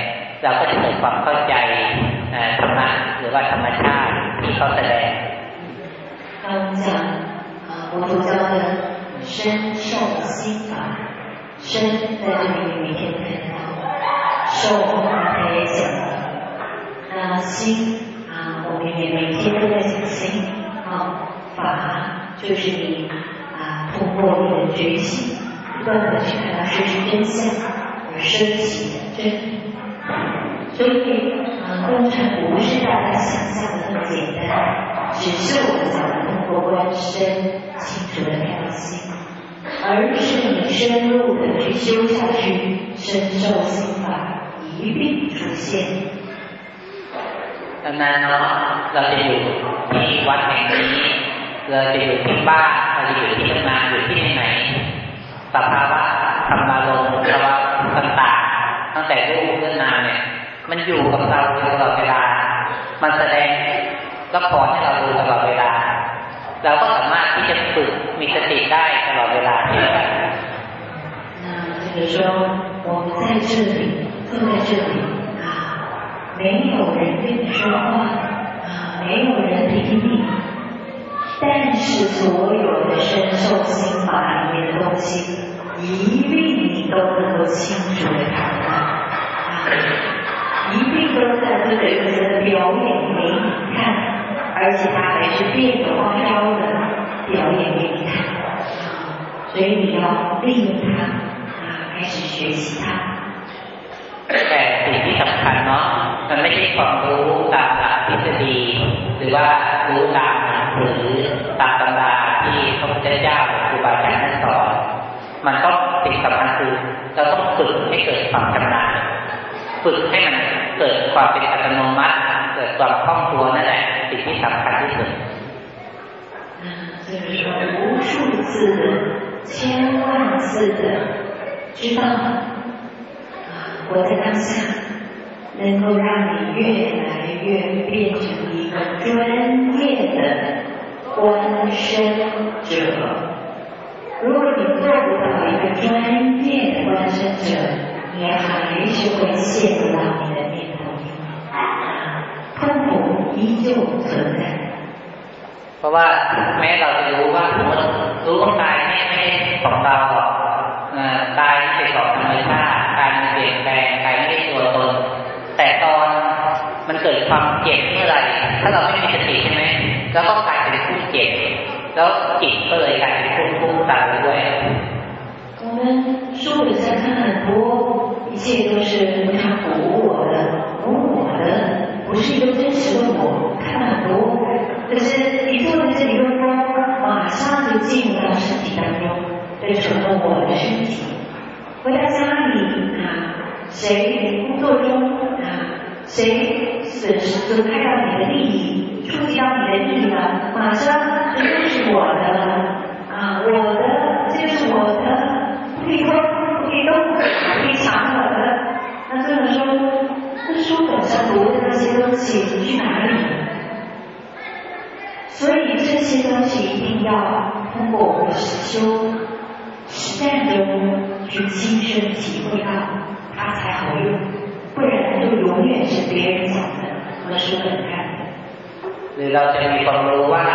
ราก็จะเกิดความเข้าใจธรรมะหรือว่าธรรมชาติที่เขาแสดงเรา讲啊，佛陀教的身受心法，身在这里每天看到，受刚才也讲了，那心啊，我们也每天都在讲心啊，法就是你啊，通过你的觉醒，不断的去看到事实真相而升起的真理。 所以啊，工程不是大家想象的那么简单，只是我们讲的通过观身，清楚的看到心。而是你深入的去修下去，深受心法一并出现。ดังนั้นเนาะเราจะอยู่ที่วัดแห่งนี้เราจะอยู่ที่บ้านเราจะอยู่ที่ทำงานอยู่ที่ไหนสภาวะธรรมารมณ์ภาวะต่างๆ ตั้งแต่รูปเรื่องนามเนี่ย มันอยู่กับเราตลอดเวลา มันแสดงก็พอให้เราดูตลอดเวลาเราก็สามารถที่จะฝึกมีสติได้ตลอดเวลาที่กัน那这个时候，我们在这里，坐在这里啊，没有人跟你说话啊，没有人理你，但是所有的深受心法里面的东西， 一律你都能够清楚的看到啊，一定都在这个人的表演给你看。而且它还是变得花招的。 表演给你看，所以你要利用它啊，开始学习它。แต่สิ่งที่สำคัญเนาะมันไม่ใช่ความรู้ตามหลักทฤษฎีหรือว่ารู้ตามหนังสือตามตำราที่พระพุทธเจ้าหรือครูบาอาจารย์ท่านสอน มันต้องสิ่งสำคัญคือเราต้องฝึกให้เกิดความชำนาญฝึกให้มันเกิดความเป็นอัตโนมัติเกิดความคล่องตัวนั่นแหละสิ่งที่สำคัญที่สุด就是说无数次的、千万次的知道活在当下，能够让你越来越变成一个专业的观身者。如果你做不到一个专业的观身 者，你还是会陷入到你的念头里，痛苦依旧存在。เพราะว่าแม้เราจะรู้ว่ารู้ว่ากายไม่ใช่ของเรากายเป็นของธรรมชาติการเปลี่ยนแปลงกายไม่ได้ตัวตน แต่ตอนมันเกิดความเจ็บเมื่อไหร่ถ้าเราไม่มีสติใช่ไหมแล้วก็กลายเป็นผู้เจ็บแล้วจิตก็เลยกลายเป็นผู้ฟุ้งซ่านด้วย我 们书本上看很多，一切都是他服我的，服我的，不是一个真实的我。看很多，可是你坐在这里用功，马上就进入到身体当中，变成了我的身体。回到家里啊，谁工作中啊，谁损失损害到你的利益，触及到你的利益了，马上这就是我的啊，我的，以动，不可以动，不可以抢我的。那这么说，那书本上读的那些东西去哪里了？所以这些东西一定要通过我们的实修实战中。去亲身体会到，它才好用，不然就永远是别人讲的和书本看的。หรือเราจะมีความรู้ว่า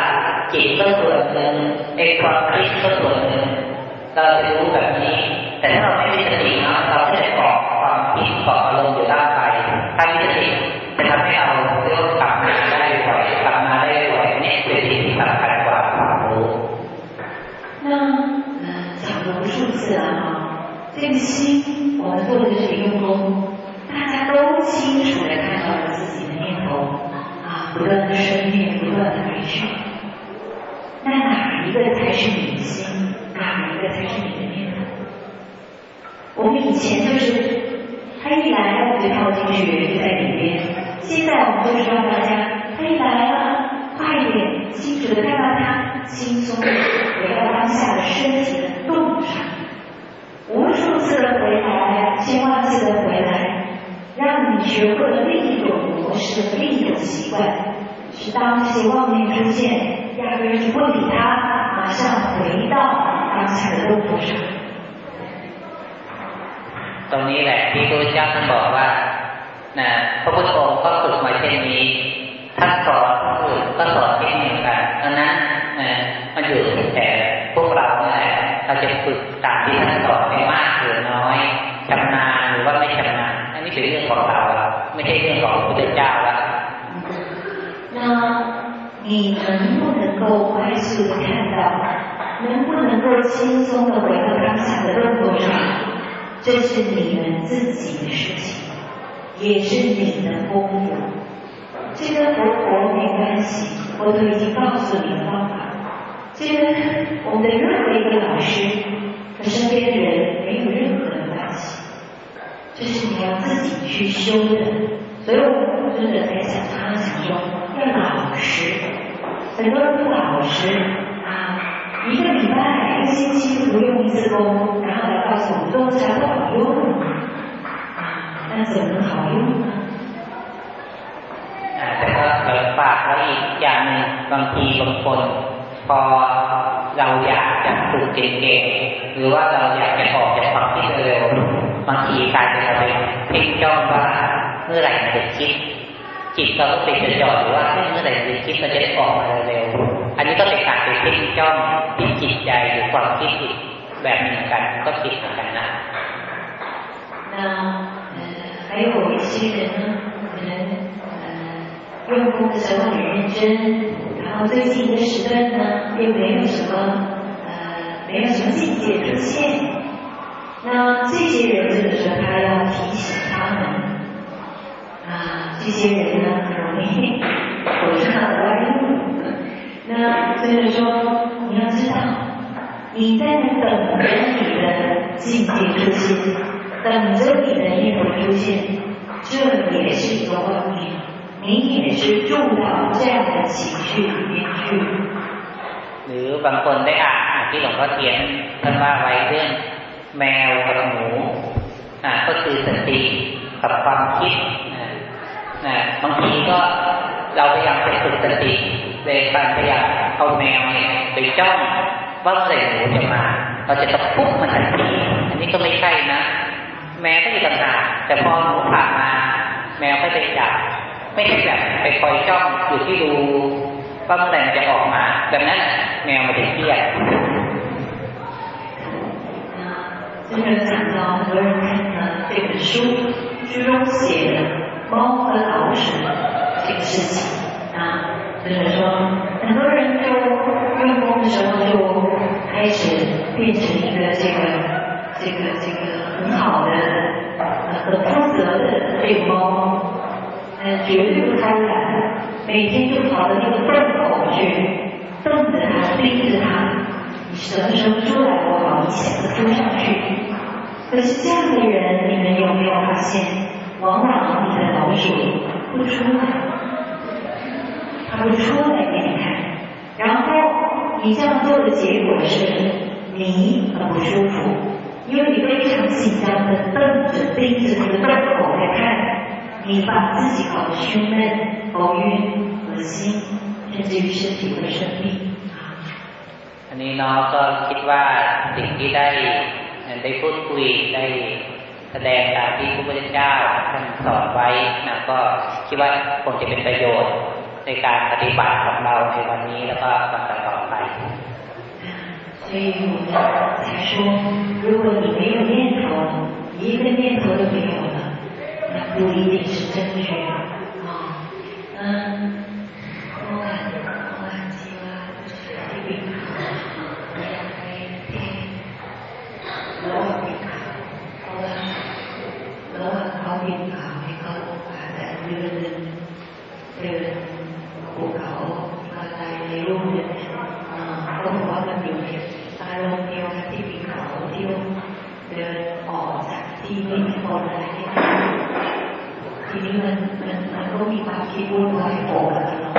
จิตก็ส่วนหนึ่งไอ้ความคิดก็ส่วนหนึ่ง เราจะรู้แบบนี้ แต่ถ้าเราไม่มีสตินะเราจะเกาะความคิดเกาะอารมณ์อยู่ด้านไปถ้ามีสติจะทำให้เราเรียกกลับมาได้บ่อยกลับมาได้บ่อยนี่คือสิ่งที่สำคัญกว่าความรู้那讲了无数次了哈。这个心，我们做的这个用功，大家都清楚的看到了自己的念头啊，不断的生灭，不断的来去。那哪一个才是你 以前就是他一来我就跳进去就在里边，现在我们就是让大家他一来了，快一点，清楚的看到他轻松的回到当下的身体的动上。无数次的回来，千万次的回来，让你学会了另一种模式的、另一种习惯，是当这些妄念出现，压根就不理他，马上回到当下的动作上。 ตรงนี้แหละที่พระเจ้าท่านบอกว่านะพระพุทธองค์ก็ฝึกมาเช่นนี้ท่านสอนผู้อื่นก็สอนเช่นเดียวกันดังนั้นมันอยู่แต่พวกเราเนี่ยเราจะฝึกตามที่ท่านสอนไม่มากหรือน้อยชำนาญหรือว่าไม่ชำนาญอันนี้เป็นเรื่องของเราไม่ใช่เรื่องของพระพุทธเจ้าแล้ว那你能不能够快速的看到，能不能够轻松的回到当下的动作上， 这是你们自己的事情，也是你的功夫。这跟佛陀没关系，我都已经告诉你方法。这个我们的任何一个老师和身边的人没有任何的关系，这是你要自己去修的。所以我们尊者在想他，想说要老实，很多人不老实啊，一个礼拜、一个星期都不用一次功，然后来告诉我们做起来不好用啊，那怎么能好用呢？แต่ก็เกิดฝากไว้อีกอย่างหนึ่งบางทีบางคนพอเราอยากจะฝึกเก่งๆหรือว่าเราอยากจะออกจากความคิดเร็วบางทีกลายเป็นอะไรเพ่งจ้องว่าเมื่อไหร่จะคิด จิตเราก็เป็นจะจอดหรือว่าเมื่อไหร่จะคิดมันจะได้ออกมาเร็ว ไปเพ่งจ้องที่จิตใจหรือความคิดอีกแบบหนึ่งกันก็คิดเหมือนกันนะ那呃，还有一些人呢，可能呃用功的时候很认真，然后 到最近一个时段呢，又没有什么呃，没有什么境界出现。那这些人就是说，他要提醒他们啊，这些人呢很容易走上歪路。 那所以说，你要知道，你在等着你的境界出现，等着你的念头出现，这也是一个妄念。你也是住到这样的情绪里面去。หรือบางคนได้อ่านที่หลวงพ่อเทียนท่านว่าไว้เรื่องแมวกับหมูอ่าก็คือสติกับความคิดนะบางทีก็ เราพยายามไปฝึกสติเลยการพยายามเอาแมวเนี่ยไปจ้องว่าเมื่อไหร่หมูจะมาเราจะตะคุบมันทันทีอันนี้ก็ไม่ใช่นะ แมวก็อยู่ต่างหากแต่พอหมูผ่านมา แมวก็ไปจับไม่ใช่แบบไปคอยจ้องอยู่ที่ดูว่าเมื่อไหร่มันจะออกมาแบบนั้นแมวมันจะเครียด就是讲到很多人看了这本书，书中写的 猫和老鼠这个事情啊，就是说很多人就用功的时候就开始变成一个这个这个这个很好的、很负责的这个猫。呃，绝对不贪婪，每天就跑到那个洞口去，瞪着它，盯着它，你什么时候出来我好一下子扑上去。可是这样的人，你们有没有发现，往往你的老鼠不出来，它不出来给你看，然后你这样做的结果是，你很不舒服，因为你非常紧张的瞪着盯着那个洞口在看。你把自己搞得胸闷、头晕、恶心，甚至于身体会生病。อันนี้น้องก็คิดว่าสิ่งที่ได้ได้พูดคุยได้ แสดงตามที่พระพุทธเจ้าท่านสอนไว้นะก็คิดว่าคงจะเป็นประโยชน์ในการปฏิบัติของเราในวันนี้แล้วก็วันต่อไป所以我们才说，如果你没有念头，一个念头都没有了。不一定是正确的啊。嗯，我感我感觉就是这边我 ว่าเขาบินเขาให้เขาอาจจะเดินเดินภูเขาอะไรในรูปเนี่ยเขาบอกว่ามันอยู่ในอารมณ์เดียวกันที่บินเขาที่เดินออกจากที่ไม่มีคนอะไรทีนี้มันมันมันก็มีความคิดวุ่นวายโผล่มาตลอด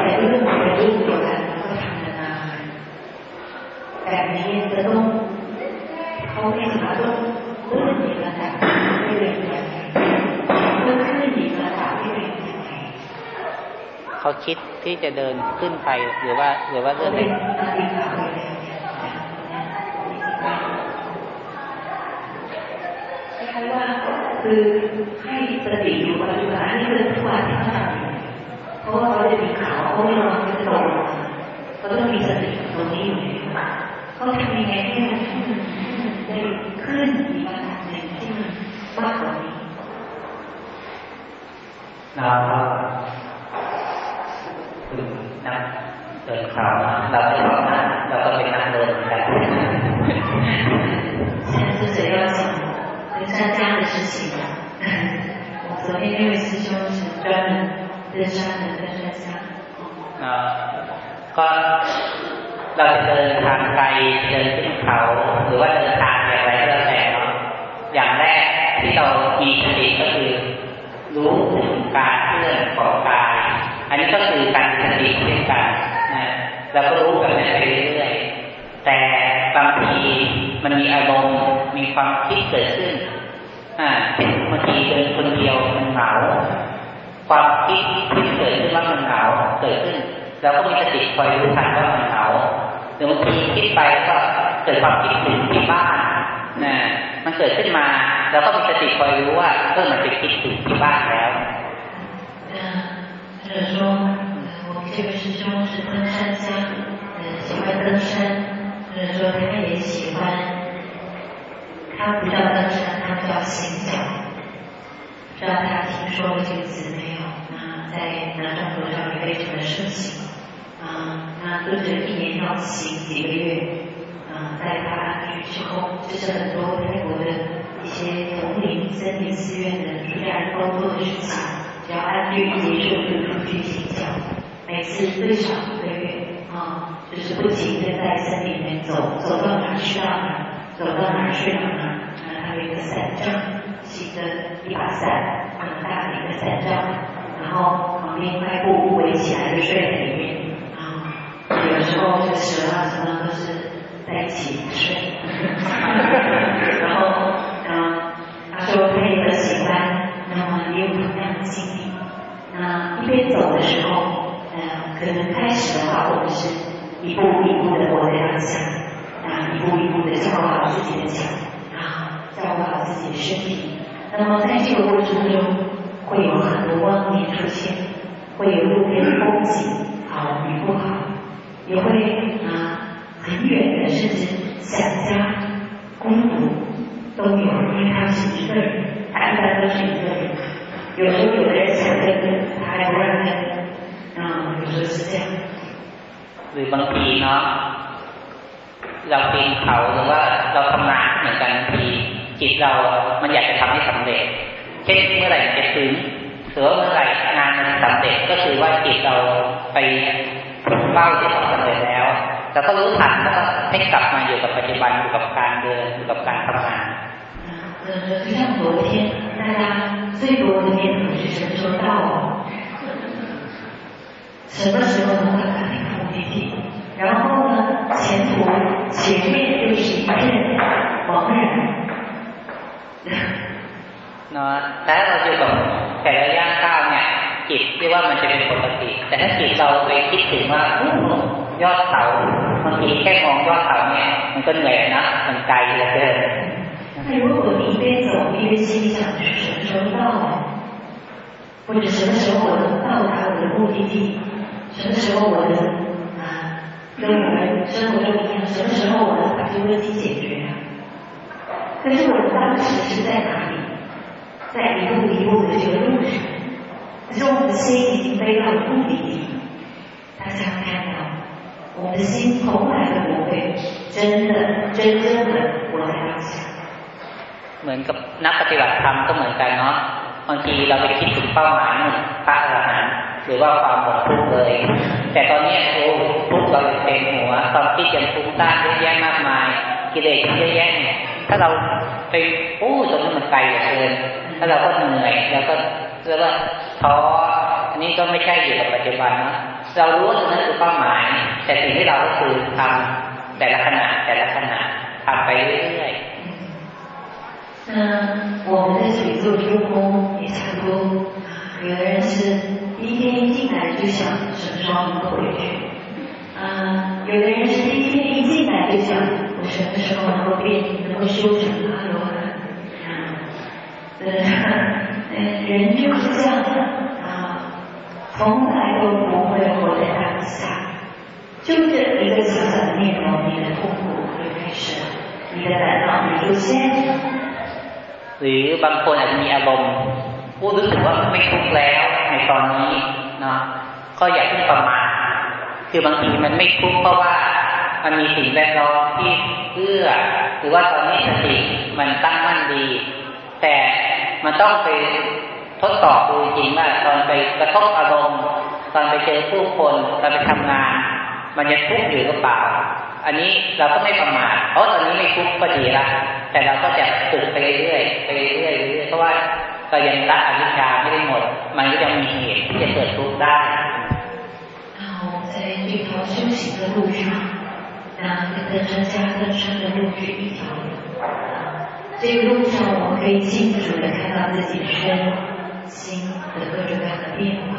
แต่เรื่องเป็นเรื่องเดียวกันก็ทำนานแบบนี้จะต้องเขาไม่สามารถ ต้องเลื่อนอีกระดับให้เร็วอย่างไรเลื่อนขึ้นอีกระดับให้เร็วอย่างไรเขาคิดที่จะเดินขึ้นไปหรือว่า หรือว่าเลื่อนไปคล้ายว่าคือให้สติอยู่ปัจจุบันนี่คือทุกวันที่เขาทำอยู่เพราะว่าเขาจะมีข่าวเขาไม่ระวังจะตกเขาต้องมีสติตรงนี้อยู่เขาทำยังไงให้มันได้ ขึ้นอีกระดับหนึ่งที่มันมากกว่านี้นะครับคือนักเดินข่าวเราไม่ชอบนะเราก็เป็นนักเดินกัน现在是谁要讲登山家的事情。我昨天那位师兄是专门登山的登山家。ก็เราจะเดินทางไกลเดินขึ้นเขาหรือว่าเดินทางอย่างไรก็ ็ อย่างแรกที่เรามีสติก็คือ รู้ถึงการเคลื่อนของกาย อันนี้ก็คือการสติเช่นกันนะเราก็รู้แบบนี้ไปเรื่อยๆแต่บางทีมันมีอารมณ์มีความคิดเกิดขึ้นอ่าบางทีเดินคนเดียวมันเหงาความคิดที่เกิดขึ้นว่ามันเหงาเกิดขึ้นเราก็มีสติคอยรู้ทันว่ามันเหงาหรือบางทีคิดไปก็เกิดความคิดถึงที่บ้านนะ มันเกิดขึ้นมาเราก็มีสติคอยรู้ว่าเออมันไปคิดถึงที่บ้านแล้ว或者说，我们这个师兄是登山家，呃，喜欢登山，或者说他也喜欢他不叫登山，他叫行脚。不知道大家听说过这个词没有？那 在南传佛教也非常的盛行。啊，那跟着一年要行几个月。 啊，在他安居之后，就是很多泰国的一些丛林、森林、寺院的出家人都做的事情。只要安居一结束，就出去行脚，每次最少一个月。啊，就是不停的在森林里面走，走到哪去到哪，走到哪去到哪。那他有一个伞杖，骑着一把伞，很大的一个伞杖，然后旁边一块布围起来就睡在里面。啊，有时候就蛇啊什么都是在一起睡。然后，嗯，他说他也很喜欢，那么也有同样的经历。那一边走的时候。可能开始的话，我们是一步一步的活在当下，啊，一步一步的照顾好自己的脚，啊，照顾好自己的身体。那么在这个过程中，会有很多光点出现，会有路边的风景好与不好，也会啊很远的，甚至想家、孤独都有，因为他是一个人，他一般都是一个人。有时候有的人想跟，他还不让跟。หรือบางทีเนาะเราปีนเขาหรือว่าเราทำงานเหมือนกันบางทีจิตเรา มันอยากจะทำให้สำเร็จ เช่นเมื่อไหร่จะถึงหรือว่าเมื่อไหร่งานมันสำเร็จก็คือว่าจิตเราไปถึงเป้าที่สำเร็จแล้ว ว แต่ก็รู้ทันแล้วก็ให้กลับมาอยู่กับปัจจุบันอยู่กับการเดินอยู่กับการทำงาน呃，就像昨天大家最多的念头是什么时候到？什么时候能够达那个目的地？然后呢，前途前面就是一片茫然。เนาะแต่เราอยู่กับแต่ละย่างก้าวเนี่ยจิตที่ว่ามันจะเป็นปกติ แต่ถ้าจิตเราไปคิดถึงว่า ยอดเขาบางทีแค่มองยอดเขาเนี่ยมันก็เหนื่อยนะมันไกลเหลือเกิน那如果你一边走一边心想是什么时候到，或者什么时候我能到达我的目的地？什么时候我能啊，跟我们生活中一样？什么时候我能把这个问题解决？可是我当时是在哪里？在一步一步的这个路上，可是我们的心已经飞到了目的地。大家看到， 我们的心从来都不会真的、真正的活在当下。เหมือนกับนักปฏิบัติธรรมก็เหมือนกันเนาะบางทีเราไปคิดถึงเป้าหมายพระอรหันต์หรือว่าความหมดทุกข์เลย แต่ตอนนี้โอ้ทุกข์เราเต็มหัวความคิดยังทุกข์ต้านเยอะแยะมากมาย กิเลสเยอะแยะเนี่ยถ้าเราไปโอ้ตรงนั้นมันไกลเหลือเกิน ถ้าเราก็เหนื่อยแล้วก็เรียกว่าท้ออันนี้ก็ไม่ใช่อยู่กับปัจจุบันนะ เรารู้ว่าตรงนั้นคือเป้าหมาย แต่สิ่งที่เราก็คือทำแต่ละขณะแต่ละขณะทำไปเรื่อยๆ那我们在这里做助攻也差不多，有的人是。第一天一进来就想什么时候能够回去，啊，有的人是第一天一进来就想我什么时候能够变，能够修成阿罗汉，啊，呃，人就是这样的啊， 从来都不会活在当下，就这一个小小的念头，你的痛苦就开始了，你的烦恼就出现了。หรือบางคนอาจจะมีอารมณ์ผู้รู้สึกว่าไม่ทุกข์แล้วในตอนนี้เนาะก็อย่าเพิ่งประมาทคือบางทีมันไม่ทุกข์เพราะว่ามันมีสิ่งแวดล้อมที่เอื้อหรือว่าตอนนี้สติมันตั้งมั่นดี แต่มันต้องไป ทดสอบดูจริงว่าตอนไปกระทบอารมณ์ตอนไปเจอผู้คนตอนไปทำงาน มันจะทุกข์อยู่หรือเปล่า อันนี้เราก็ไม่ประมาทเพราะตอนนี้ไม่ทุกข์ก็ดีละแต่เราก็จะฝึกไปเรื่อยๆไปเรื่อยๆเพราะว่าก็ยังละอวิชชาไม่ได้หมด มันก็ยังมีเหตุที่จะเกิดทุกข์ได้然后在这条修行的路上，那跟着专家登山的路是一条路。这个路上，我们可以清楚的看到自己身 心的各种各样的变化。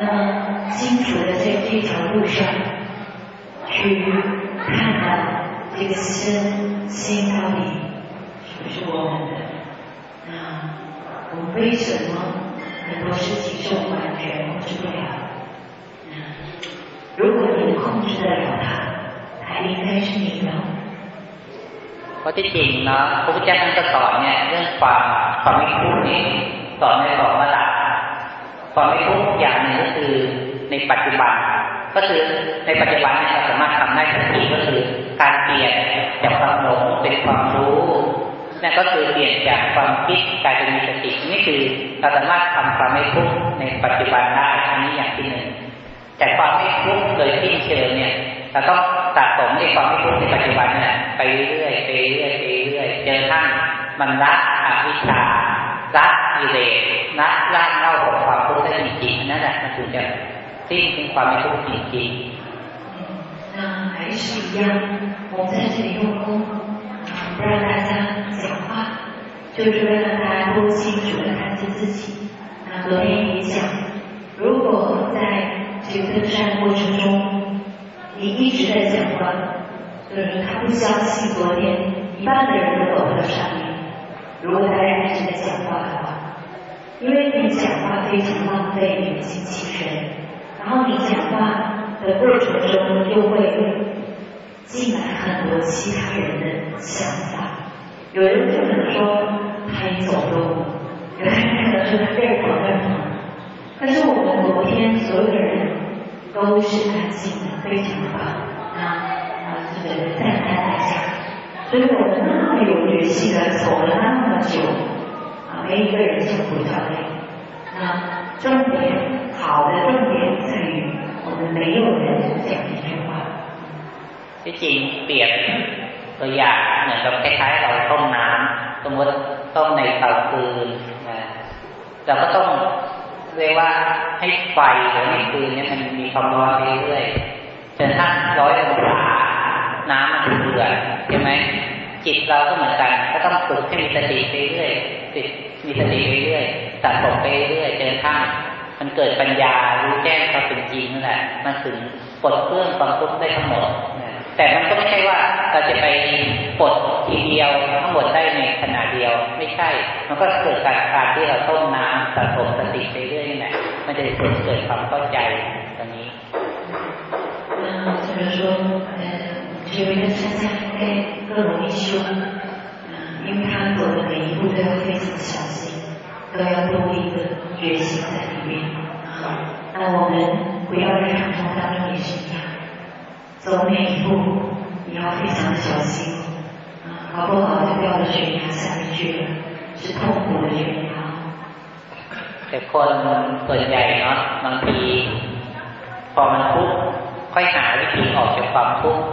那么，清楚的在这条路上去看到这个身心到底是不是我们的？我们为什么很多事情是我们完全控制不了？如果你能控制得了它，它应该是你的。เพราะที่จริงนะพระพุทธเจ้าท่านก็สอนเนี่ยเรื่องความความไม่ทุกข์นี่ สอนในสอนว่าหลักความไม่ทุกข์อย่างหนึ่งก็คือในปัจจุบัน ก็คือในปัจจุบันเราสามารถทำได้ทันทีก็คือ การเปลี่ยนจากความหลงเป็นความรู้นั่นก็คือเปลี่ยนจากความคิดกลายเป็นมีสตินี่คือเราสามารถทำความไม่ทุกข์ในปัจจุบันได้อันนี้อย่างที่หนึ่งแต่ความไม่ทุกข์โดยที่เชิงเนี่ยเราต้องสะสมในความไม่ทุกข์ในปัจจุบันเนี่ยไปเรื่อยไปเรื่อยไปเรื่อยจอทั้งมันละอวิชชา ละกิเลสละร่างเล่าของความทุกข์ได้จริงๆนั่นแหละมันถึงจะสิ้นเป็นความไม่ทุกข์จริงๆ那还是一样，我们在这里用功，不让大家讲话，就是为了大家多清楚的看见自己。那昨天也讲，如果在这个登山过程中，你一直在讲话，就是他不相信昨天一半的人都走到山里。 如果大家一直在讲话的话，因为你讲话非常浪费你的精气神，然后你讲话的过程中又会进来很多其他人的想法。有人可能说他已走路了，有人可能说他这儿跑那儿跑，但是我们昨天所有的人都是安静的，非常棒啊啊！这个赞叹大家。所以我们那么有决心的走了那么久，啊，没一个人是不掉泪。那重点好的重点在于，我们没有人讲一句话。ที่จริงเปรียบตัวอย่างเหมือนกับคล้ายๆเราต้มน้ำสมมติต้มในเตาฟืนนะเราก็ต้องเรียกว่าให้ไฟหรือให้ฟืนเนี่ยมันมีความร้อนไปเรื่อยจนถ้าร้อยองศา น้ำมันเบื่อใช่ไหมจิตเราก็เหมือนกันก็ต้องฝึกให้มีสติไปเรื่อยจิตมีสติไปเรื่อยสะสมไปเรื่อยจนทั้งมันเกิดปัญญารู้แจ้งความเป็นจริงนั่นแหละมันถึงปลดเครื่องความทุกข์ได้ทั้งหมดแต่มันก็ไม่ใช่ว่าเราจะไปปลดทีเดียวทั้งหมดได้ในขณะเดียว ไม่ใช่ มันก็เกิดการการที่เราต้มน้ำสะสมสติไปเรื่อยนี่แหละมันจะเกิดความเข้าใจตรงนี้เราจะ说学为的参加应该更容易修，嗯，因为他走的每一步都要非常小心，都要多一个决心在里面。啊，那我们不要在传统当中也是一样，走每一步你要非常的小心，啊，搞不好就掉到悬崖下面去了，是痛苦的悬崖。แต่คนส่วนใหญ่เนาะบางทีพอมันทุกข์ค่อยหาวิธีออกจากความทุกข์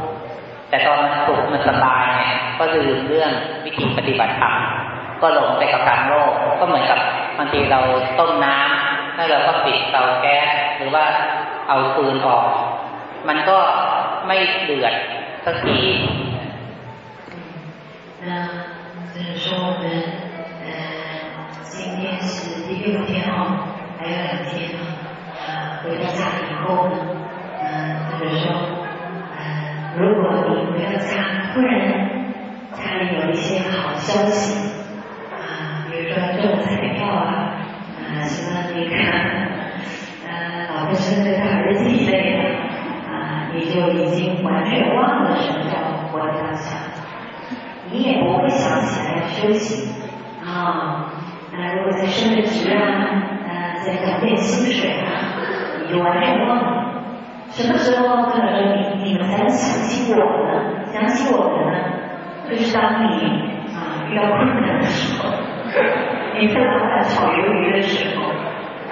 แต่ตอนมันสุขมันสบายเนี่ยก็ลืมเรื่องวิธีปฏิบัติธรรมก็หลงไปกับการโลกก็เหมือนกับบางทีเราต้มน้ำแล้วเราก็ปิดเตาแก๊สหรือว่าเอาฟืนออก มันก็ไม่เดือดสักที那就是说我们呃今天是第六天哦，还有两天啊，呃回到家里以后呢，嗯、呃，就是说 如果你回到家，突然家里有一些好消息啊，比如说中彩票啊，啊什么那个呃老婆生了个儿子之类的啊，你就已经完全忘了什么叫活在当下，你也不会想起来休息啊。那如果在升着职啊，呃在涨点薪水啊，你就完全忘了。什么时候可能你你们才能想起我呢？想起我们呢？就是当你啊遇到困难的时候，你跟老板炒鱿鱼的时候，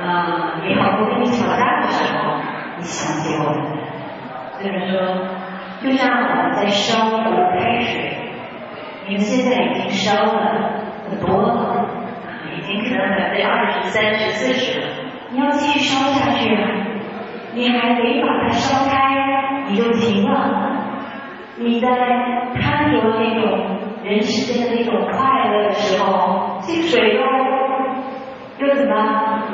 啊你好不容易吵架的时候，你想起我们。就是说，就像我们在烧一壶开水，你们现在已经烧了很多了，已经可能百分之二十、三十、四十了，你要继续烧下去啊。你还没把它烧开，你就停了。你在贪有那种人世间的那种快乐的时候，这水又又怎么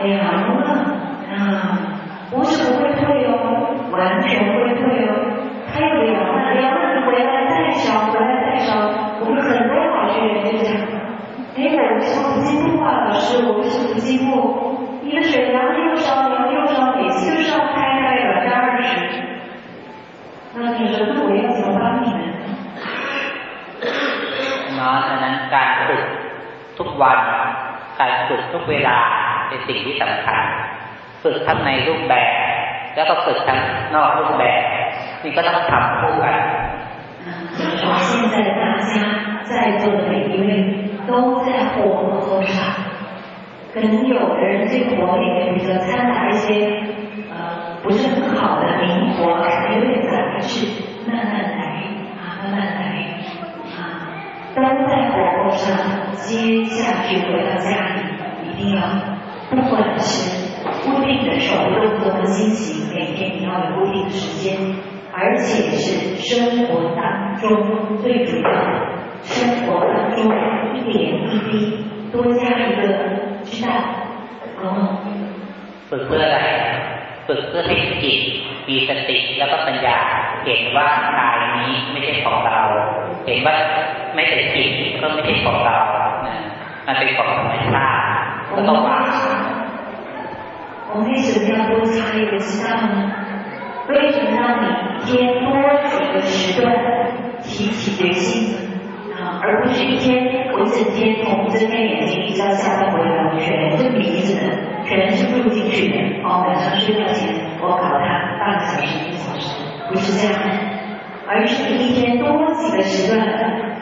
凉了？啊，不是不会退哦，完全不会退哦。它又凉了，凉了你回来再烧，回来再烧。我们很多老学员就讲，哎，我为什么不进步啊？老师，我为什么不进步？ 你的水凉了又烧，凉了又烧，每次就烧开。那你说那我要怎么帮你们？เนาะฉะนั้นการฝึกทุกวันการฝึกทุกเวลาเป็นสิ่งที่สำคัญ ฝึกทั้งในรูปแบบ แล้วก็ฝึกทั้งนอกรูปแบบนี่ก็ต้องทำคู่กัน现在大家在座的每一位都在火候上， 可能有的人这个火里面比较掺杂一些呃不是很好的灵活，还有点杂质，慢慢来啊，慢慢来啊，都在火候上，接下去回到家。里一定要，不管是固定的手动作和心情，每天你要有固定的时间，而且是生活当中最主要的，生活当中一点一滴多加一个， ฝึกเพื่ออะไรฝึกเพื่อให้จิตมีสติแล้วก็ปัญญาเห็นว่ากายนี้ไม่ใช่ของเรา เห็นว่าไม่ใช่จิตก็ไม่ใช่ของเรามันเป็นของธรรมชาติก็ต้องวาง我们为什么要多参与知道呢？为什么让你一天多几个时段提起决心啊，而不是一天 我一整天从睁开眼睛一直到下班回来，我全是迷着的，全是录进去的。哦，晚上睡觉前我考它半个小时一个小时，不是这样，而是一天多几个时段，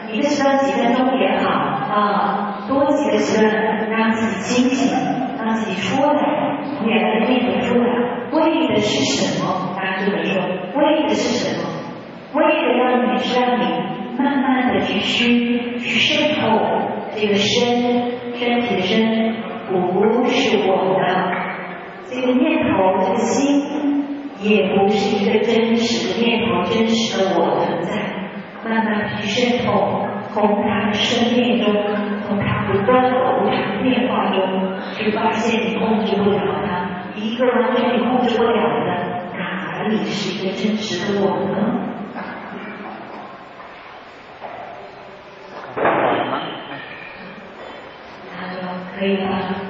一个时段几分钟也好啊，多几个时段让自己清醒，让自己出来。从原来的念头出来，为的是什么？大家这么说，为的是什么？为的让你是让你慢慢的去虚去渗透这个身身体的身，不是我的这个念头，这个心也不是一个真实的念头，真实的我存在，慢慢去渗透，从他的生命中，从他不断的无常变化中。去发现你控制不了的，一个完全你控制不了的，哪里是一个真实的我呢？可以的。